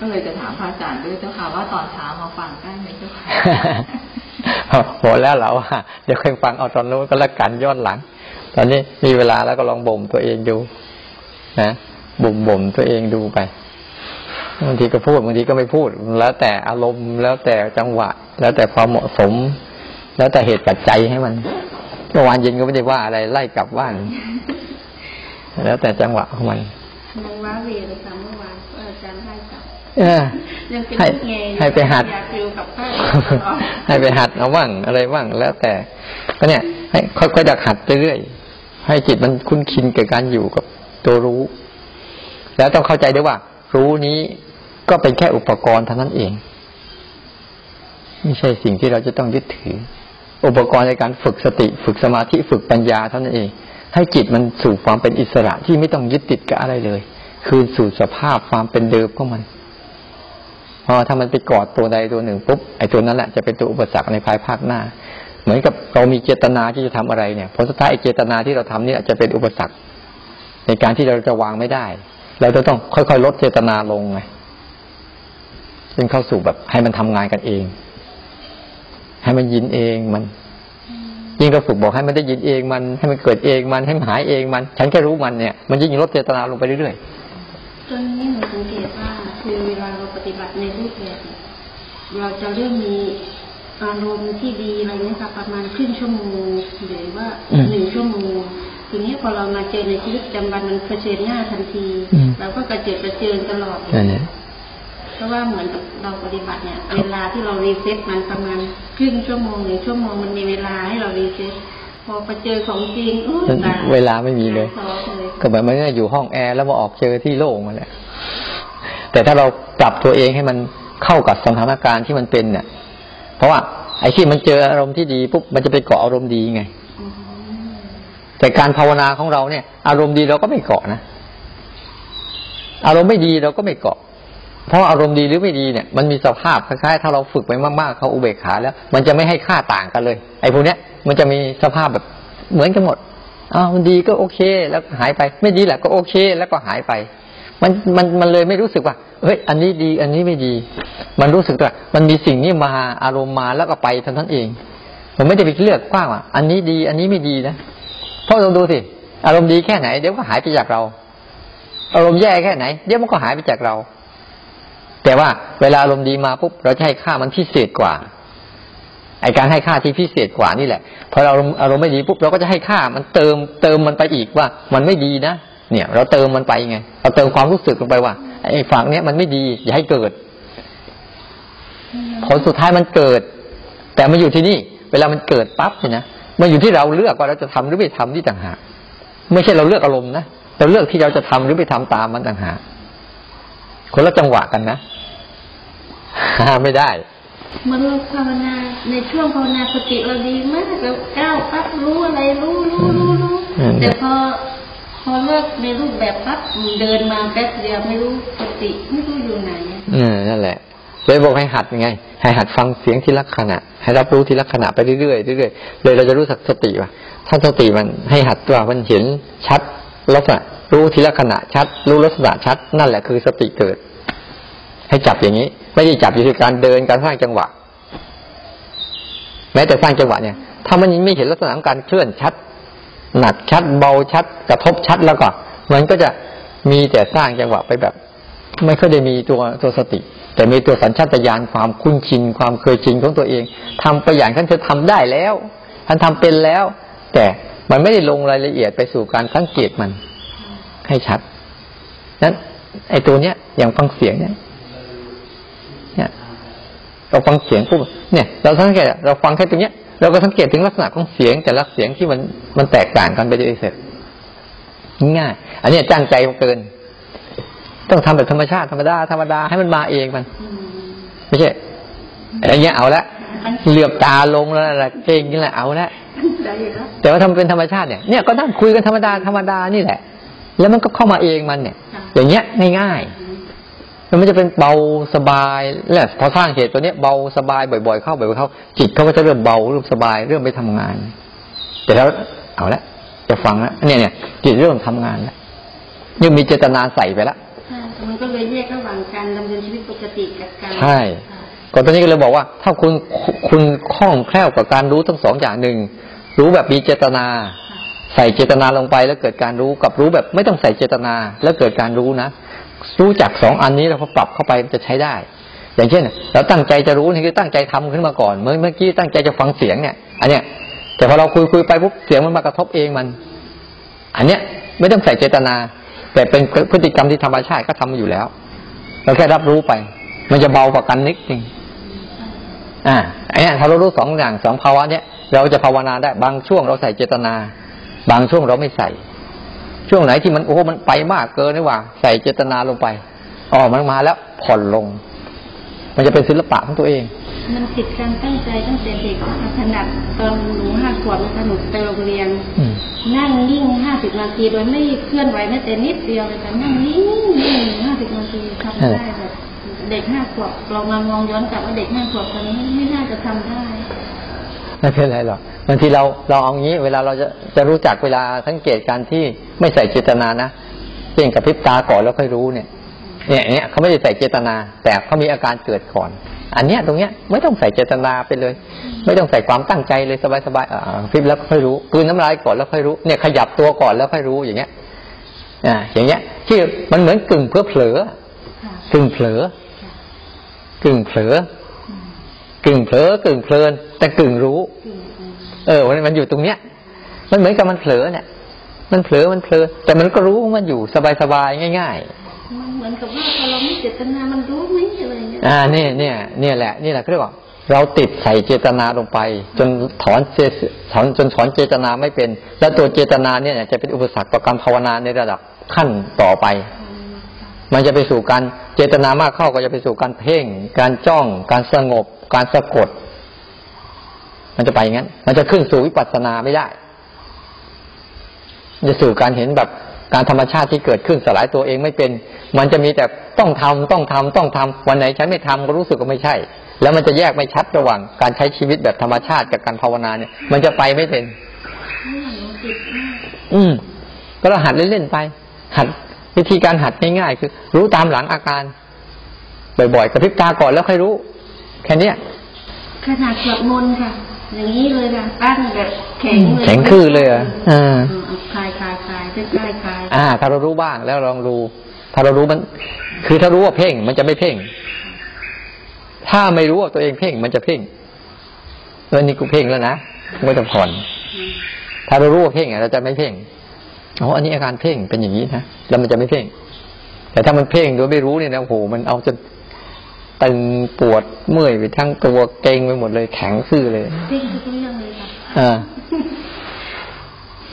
ก็เลยจะถามพระอาจารย์ด้วยเจ้าค่ะว่าตอนเช้ามาฟังได้ไหมเจ้าค่ะหมดแล้วเราอะเดี๋ยวค่อยฟังเอาตอนนู้นก็แล้วกันย้อนหลัง ตอนนี้มีเวลาแล้วก็ลองบ่มตัวเองดู นะบ่มบ่มตัวเองดูไปบางทีก็พูดบางทีก็ไม่พูด แล้วแต่อารมณ์แล้วแต่จังหวะ แล้วแต่ความเหมาะสม แล้วแต่เหตุปัจจัยให้มันเมื่อวานเย็นก็ไม่ได้ว่าอะไรไล่กลับบ้าน แล้วแต่จังหวะของมัน ยังว้าเวเลยค่ะเมื่อวานก็อาจารย์ให้กลับเออยังเป็นให้ลูกแงอยู่ให้ไปหัดอยากอยู่กับพ่อตลอดให้ไปหัดเอาบ้างอะไรบ้างแล้วแต่ก็เนี่ย ให้ค่อยๆดักหัดเรื่อยๆให้จิตมันคุ้นชินกับการอยู่กับตัวรู้ แล้วต้องเข้าใจด้วยว่า รู้นี้ก็เป็นแค่อุปกรณ์เท่านั้นเองไม่ใช่สิ่งที่เราจะต้องยึดถือ อุปกรณ์ในการฝึกสติ ฝึกสมาธิฝึกปัญญาเท่านั้นเอง ให้จิตมันสู่ความเป็นอิสระที่ไม่ต้องยึดติดกับอะไรเลย คืนสู่สภาพความเป็นเดิมของมันพอถ้ามันไปกอดตัวใดตัวหนึ่งปุ๊บไอ้ตัวนั้นแหละจะเป็นตัวอุปสรรคในภายภาคหน้า เหมือนกับเรามีเจตนาที่จะทำอะไรเนี่ยผลสุดท้ายไอ้เจตนาที่เราทำเนี่ยจะเป็นอุปสรรค ในการที่เราจะวางไม่ได้ เราจะต้องค่อยๆลดเจตนาลงไงจนเข้าสู่แบบให้มันทำงานกันเอง ให้มันยินเองมัน ยิ่งเราฝึกบอกให้มันได้ยินเองมัน ให้มันเกิดเองมันให้มันหายเองมัน ฉันแค่รู้มันเนี่ยมันยิ่งลดเจตนาลงไปเรื่อยตอนนี้หนูสังเกตว่าคือเวลาเราปฏิบัติในรูปแบบเนี่ยเราจะเริ่มมีอารมณ์ที่ดีอะไรเนี่ยค่ะประมาณครึ่งชั่วโมงหรือว่าหนึ่งชั่วโมงทีนี้พอเรามาเจอในชีวิตประจำวันมันเผชิญหน้าทันทีเราก็กระเจิดกระเจิงตลอดๆนั่นแหละ เพราะว่าเหมือนกับเราปฏิบัติเนี่ย เวลาที่เรา reset มันประมาณครึ่งชั่วโมงหรือชั่วโมงมันมีเวลาให้เรา reset พอไปเจอของจริงอุ๊ยตายเวลาไม่มีเลยท้อเลย ก็แบบมันอยู่ห้องแอร์แล้วมาออกเจอที่โล่งมาแหละแต่ถ้าเราปรับตัวเองให้มันเข้ากับสถานการณ์ที่มันเป็นเนี่ย เพราะว่าไอ้ที่มันเจออารมณ์ที่ดีปุ๊บมันจะไปเกาะอารมณ์ดีไงอืมแต่การภาวนาของเราเนี่ย อารมณ์ดีเราก็ไม่เกาะนะ อารมณ์ไม่ดีเราก็ไม่เกาะ เพราะอารมณ์ดีหรือไม่ดีเนี่ยมันมีสภาพคล้ายๆถ้าเราฝึกไปมากๆเขาอุเบกขาแล้ว มันจะไม่ให้ค่าต่างกันเลย ไอ้พวกเนี้ยมันจะมีสภาพแบบเหมือนกันหมดอ้าวมันดีก็โอเค แล้วหายไป ไม่ดีแหละก็โอเค แล้วก็หายไป มันมันมันเลยไม่รู้สึกว่าเฮ้ยอันนี้ดีอันนี้ไม่ดี มันรู้สึกว่ามันมีสิ่งนี้มาอารมณ์มาแล้วก็ไปเท่านั้นเองมันไม่ได้ไปเลือกกว้างว่าอันนี้ดีอันนี้ไม่ดีนะเพราะเราดูสิอารมณ์ดีแค่ไหนเดี๋ยวก็หายไปจากเรา อารมณ์แย่แค่ไหน เดี๋ยวมันก็หายไปจากเรา แต่ว่าเวลาอารมณ์ดีมาปุ๊บเราจะให้ค่ามันพิเศษกว่าไอการให้ค่าที่พิเศษกว่านี่แหละพอเราอารมณ์ไม่ดีปุ๊บเราก็จะให้ค่ามันเติมเติมมันไปอีกว่า มันไม่ดีนะเนี่ย เราเติมมันไปไง เราเติมความรู้สึกลงไปว่าไอ้ฝั่งเนี้ยมันไม่ดีอย่าให้เกิด ผลสุดท้ายมันเกิด แต่มันอยู่ที่นี่ เวลามันเกิดปั๊บเนี่ยนะมันอยู่ที่เราเลือกว่าเราจะทำหรือไม่ทำที่ต่างหากไม่ใช่เราเลือกอารมณ์นะเราเลือกที่เราจะทำหรือไม่ทำตามมันต่างหาก คนละจังหวะกันนะห้ามไม่ได้เหมื่อนเราภาวนาในช่วงภาวนาสติเราดีมากเราก้าวปั๊บรู้อะไรรู้รู้รู้รู้อืมแต่พอพอเลิกในรูปแบบปั๊บเดินมาแป๊บเดียวไม่รู้สติไม่รู้อยู่ไหนอืมนั่นแหละเลยบอกให้หัดยังไง ให้หัดฟังเสียงทีละขณะ ให้รับรู้ทีละขณะไปเรื่อยๆเรื่อยๆเลยเราจะรู้สักสติว่าถ้าสติมันให้หัดว่ามันเห็นชัดลักษณะ รู้ทีละขณะชัด รู้ลักษณะชัด นั่นแหละคือสติเกิด ให้จับอย่างนี้ ไม่ได้จับอยู่ที่การเดินการสร้างจังหวะ แม้แต่สร้างจังหวะเนี่ย ถ้ามันยังไม่เห็นลักษณะของการเคลื่อนชัด หนักชัดเบาชัด กระทบชัดแล้วก็มันก็จะมีแต่สร้างจังหวะไปแบบ ไม่ค่อยได้มีตัวตัวสติ แต่มีตัวสัญชาตญาณความคุ้นชินความเคยชินของตัวเองทำไปอย่างท่านจะทำได้แล้วท่านทำเป็นแล้ว แต่มันไม่ได้ลงรายละเอียดไปสู่การสังเกตมัน ให้ชัด นั้น ไอ้ตัวเนี้ย อย่างฟังเสียงเนี่ย เนี่ยเราฟังเสียงปุ๊บเนี่ย เราสังเกตเราฟังแค่ตรงเนี้ยเราก็สังเกตถึงลักษณะของเสียงแต่ละเสียงที่มันมันแตกต่างกันไปโดยเสร็จง่ายอันเนี้ยจ้างใจเกิน ต้องทำแบบธรรมชาติธรรมดาธรรมดาให้มันมาเองมันอืมไม่ใช่อะไรเงี้ยเอาละเหลือบตาลงแล้วอะไรเองนี่แหละเอาละได้อยู่แล้วแต่ว่าทำเป็นธรรมชาติเนี่ยเนี่ยก็นั่งคุยกันธรรมดาธรรมดานี่แหละ แล้วมันก็เข้ามาเองมันเนี่ย อย่างเงี้ยง่ายๆแล้วมันจะเป็นเบาสบายแหละพอสร้างเหตุตัวเนี้ยเบาสบายบ่อยๆเข้าบ่อยๆเข้า จิตเขาก็จะเริ่มเบาเริ่มสบายเริ่มไปทำงาน แต่แล้วเอาละจะฟังแล้วเนี่ยเนี่ยจิตเริ่มทำงานแล้วยังมีเจตนาใส่ไปแล้วใช่มันก็เลยแยกระหว่างการดำเนินชีวิตปกติกับการใช่ค่ะก่อนตอนนี้ก็เลยบอกว่า ถ้าคุณคุณคล่องแคล่วกับการรู้ทั้งสองอย่างหนึ่งรู้แบบมีเจตนา ใส่เจตนาลงไปแล้วเกิดการรู้กับรู้แบบไม่ต้องใส่เจตนาแล้วเกิดการรู้นะรู้จักสองอันนี้เราพอปรับเข้าไปจะใช้ได้ อย่างเช่นเราตั้งใจจะรู้นี่คือตั้งใจทำขึ้นมาก่อน เมื่อเมื่อกี้ตั้งใจจะฟังเสียงเนี่ย อันเนี้ยแต่พอเราคุยคุยไปปุ๊บเสียงมันมากระทบเองมัน อันเนี้ยไม่ต้องใส่เจตนา แต่เป็นพฤติกรรมที่ธรรมชาติก็ทำอยู่แล้ว เราแค่รับรู้ไป มันจะเบากว่ากันนิดนึงอ่าไอ้เนี่ยถ้าเรารู้สองอย่างสองภาวะเนี่ยเราจะภาวนาได้บางช่วงเราใส่เจตนา บางช่วงเราไม่ใส่ ช่วงไหนที่มันโอ้โหมันไปมากเกินนี่หว่า ใส่เจตนาลงไปอ๋อมันมาแล้วผ่อนลง มันจะเป็นศิลปะของตัวเอง มันติดการตั้งใจตั้งแต่เด็กขนาดตอนหนูห้าขวบนะคะหนูไปโรงเรียนอืมนั่งนิ่งห้าสิบนาทีโดยไม่เคลื่อนไหวแม้แต่นิดเดียวเลยค่ะนั่งนิ่งนิ่งห้าสิบนาทีทำได้แบบเด็กห้าขวบเรามามองย้อนกลับว่าเด็กห้าขวบตอนนี้ไม่น่าจะทำได้ ไม่เป็นไรหรอกบางทีเราเราเอางี้ เวลาเราจะจะรู้จักเวลาสังเกตการที่ไม่ใส่เจตนานะเพียงกับพริบตาก่อนแล้วค่อยรู้เนี่ยเนี่ยเนี่ยเขาไม่ได้ใส่เจตนา แต่เขามีอาการเกิดก่อน อันเนี้ยตรงเนี้ยไม่ต้องใส่เจตนาไปเลย ไม่ต้องใส่ความตั้งใจเลยสบายๆอ่าพริบแล้วค่อยรู้กืนน้ำลายก่อนแล้วค่อยรู้เนี่ยขยับตัวก่อนแล้วค่อยรู้อย่างเงี้ยอ่าอย่างเงี้ย ที่มันเหมือนกึ่งเพื่อเผลอกึ่งเผลอกึ่งเผลอ กึ่งเผลอกึ่งเพลิน แต่กึ่งรู้อืมอืมเออมันมันอยู่ตรงเนี้ย มันเหมือนกับมันเผลอเนี่ยมันเผลอมันเผลอแต่มันก็รู้ของมันอยู่สบายๆง่ายมันเหมือนกับว่าพอเราไม่เจตนามันรู้ไหมอะไรเงี้ยๆอ่าเนี่ยเนี่ยเนี่ยแหละนี่แหละเขาเรียกว่าเราติดใส่เจตนาลงไป จนถอนเจถอนจนถอนเจตนาไม่เป็น แล้วตัวเจตนาเนี่ยจะเป็นอุปสรรคต่อการภาวนาในระดับขั้นต่อไป มันจะไปสู่การเจตนามากเข้าก็จะไปสู่การเพ่ง การจ้อง การสงบ การสะกด มันจะไปอย่างนั้น มันจะขึ้นสู่วิปัสสนาไม่ได้จะสู่การเห็นแบบการธรรมชาติที่เกิดขึ้นสลายตัวเองไม่เป็น มันจะมีแต่ต้องทำต้องทำต้องทำวันไหนฉันไม่ทำก็รู้สึกว่าไม่ใช่ แล้วมันจะแยกไม่ชัดระหว่างการใช้ชีวิตแบบธรรมชาติกับการภาวนาเนี่ย มันจะไปไม่เป็น อืม ก็เราหัดเล่นๆไป หัด วิธีการหัดง่ายๆคือ รู้ตามหลังอาการ บ่อยๆกระพริบตาก่อนแล้วค่อยรู้ แค่เนี้ยขนาดสวดมนต์ค่ะ อย่างนี้เลยค่ะตั้งแบบแข็งเลยแข็งคือเลยเหรออ่าอืมเอาคลายคลายคลายใกล้ใกล้คลายอ่า ถ้าเรารู้บ้างแล้วลองดู ถ้าเรารู้มัน คือถ้ารู้ว่าเพ่งมันจะไม่เพ่ง ถ้าไม่รู้ว่าตัวเองเพ่งมันจะเพ่งเออนี่กูเพ่งแล้วนะไม่ต้องผ่อน ถ้าเรารู้ว่าเพ่งอะเราจะไม่เพ่ง อ๋ออันนี้อาการเพ่งเป็นอย่างนี้นะแล้วมันจะไม่เพ่ง แต่ถ้ามันเพ่งโดยไม่รู้เนี่ยนะโอ้โหมันเอาจนตึงปวดเมื่อยไปทั้งตัวเกร็งไปหมดเลยแข็งซื่อเลยเพ่งทุกเรื่องเลยค่ะอ่า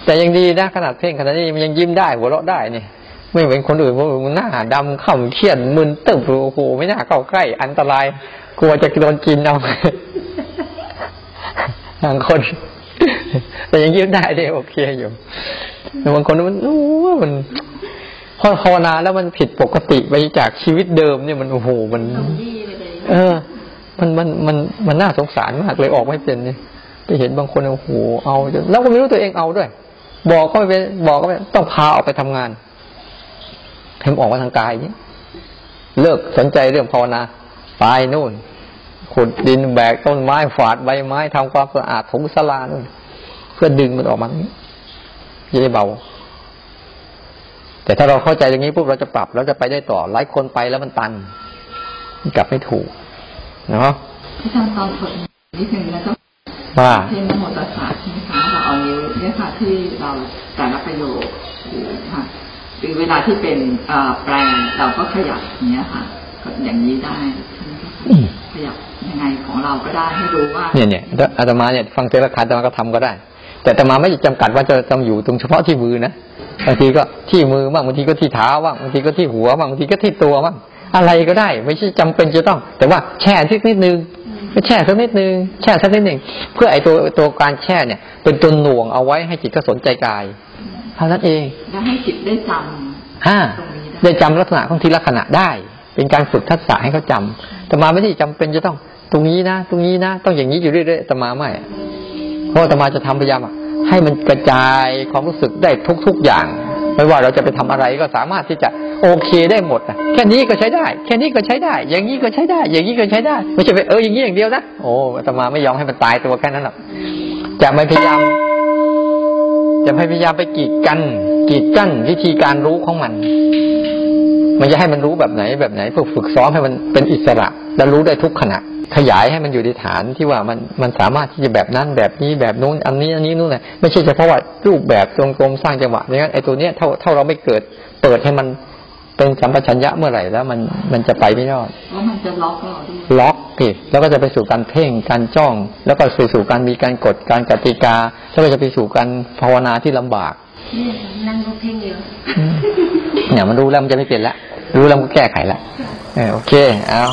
แต่ยังดีนะขนาดเพ่งขนาดนี้มันยังยิ้มได้หัวเราะได้นี่ไม่เหมือนคนอื่นเพราะมันหน้าดำข่ำเครียดมึนตึบโอ้โหไม่น่าเข้าใกล้ อันตราย กลัวจะโดนกินเอาบางคน แต่ยังยิ้มได้เด้โอเคอยู่ แต่บางคนมันโอ้โหมันพอภาวนาแล้วมันผิดปกติไปจากชีวิตเดิมเนี่ยมันโอ้โหมันตรงที่ไปเลยเออ มันมันมันมันน่าสงสารมากเลยออกไม่เป็นเนี่ยไปเห็นบางคนโอ้โหเอาจนแล้วก็ไม่รู้ตัวเองเอาด้วย บอกก็ไม่เป็นบอกก็ไม่ต้องพาออกไปทำงานให้มันออกมาทางกายนี้เลิกสนใจเรื่องภาวนาไปนู่น ขุดดินแบกต้นไม้ฝาดใบไม้ทำความสะอาดถงสลานู่นเพื่อดึงมันออกมาอย่างนี้ จะได้เบา แต่ถ้าเราเข้าใจอย่างนี้ปุ๊บเราจะปรับเราจะไปได้ต่อหลายคนไปแล้วมันตันมันกลับไม่ถูกเนาะที่ทำตอนฝึกนิดนึงแล้วก็ว่าเช่นนโมตัสสะใช่ไหมคะเราเอานิ้วเนี่ยค่ะที่เราแต่ละประโยคหรือค่ะหรือเวลาที่เป็นเอ่อแปลงเราก็ขยับอย่างเนี้ยค่ะก็อย่างนี้ได้ใช่ไหมคะอืมขยับยังไงของเราก็ได้ให้รู้ว่า เนี่ยเนี่ยแล้วอาตมาเนี่ยฟังเทระคาอาตมาก็ทำก็ได้ แต่อาตมาไม่ได้จำกัดว่าจะต้องอยู่ตรงเฉพาะที่มือนะบางทีก็ที่มือบ้างบางทีก็ที่เท้าบ้างบางทีก็ที่หัวบ้างบางทีก็ที่ตัวบ้างอะไรก็ได้ ไม่ใช่จำเป็นจะต้อง แต่ว่าแช่สักนิดนึงก็แช่สักนิดนึงแช่สักนิดหนึ่งเพื่อไอ้ตัวตัวการแช่เนี่ย เป็นตัวหน่วงเอาไว้ให้จิตก็สนใจกายเท่านั้นเองแล้วให้จิตได้จำอ่าตรงนี้ได้ได้จำลักษณะของทีละขณะได้ เป็นการฝึกทักษะให้เขาจำแต่มาไม่ได้จำเป็นจะต้อง ตรงนี้นะ ตรงนี้นะ ต้องอย่างนี้อยู่เรื่อยๆแต่มาไม่อะเพ ราะอาตมาจะทำพยายามให้มันกระจายความรู้สึกได้ทุกๆอย่าง ไม่ว่าเราจะไปทำอะไรก็สามารถที่จะโอเคได้หมดอะแค่นี้ก็ใช้ได้ แค่นี้ก็ใช้ได้ อย่างนี้ก็ใช้ได้ อย่างนี้ก็ใช้ได้ ไม่ใช่ไปเอออย่างนี้อย่างเดียวนะโอ้อาตมาไม่ยอมให้มันตายตัวแค่นั้นหรอกจะไม่พยายามจะพยายามไปกีดกันกีดกั้นวิธีการรู้ของมัน มันจะให้มันรู้แบบไหนแบบไหนเพื่อฝึกซ้อมให้มันเป็นอิสระ และรู้ได้ทุกขณะ ขยายให้มันอยู่ในฐานที่ว่ามันมันสามารถที่จะแบบนั้นแบบนี้แบบนู้น อันนี้อันนี้นู่นน่ะไม่ใช่เฉพาะว่ารูปแบบตรงกลมสร้างจังหวะอย่างนั้นไอ้ตัวเนี้ยเท่าเท่าเราไม่เกิด เปิดให้มันเป็นสัมปชัญญะเมื่อไหร่แล้วมันมันจะไปไม่รอดแล้วมันจะล็อกเราด้วยล็อกอีกแล้วก็จะไปสู่การเพ่งการจ้อง แล้วก็ไปสู่การมีการกฎการกติกาแล้วก็จะไปสู่การภาวนาที่ลำบากเนี่ยนั่งรถเพ่งเดียวเนี่ยมันรู้แล้วมันจะไม่เปลี่ยนละรู้แล้วมันก็แก้ไขละเออโอเคเอา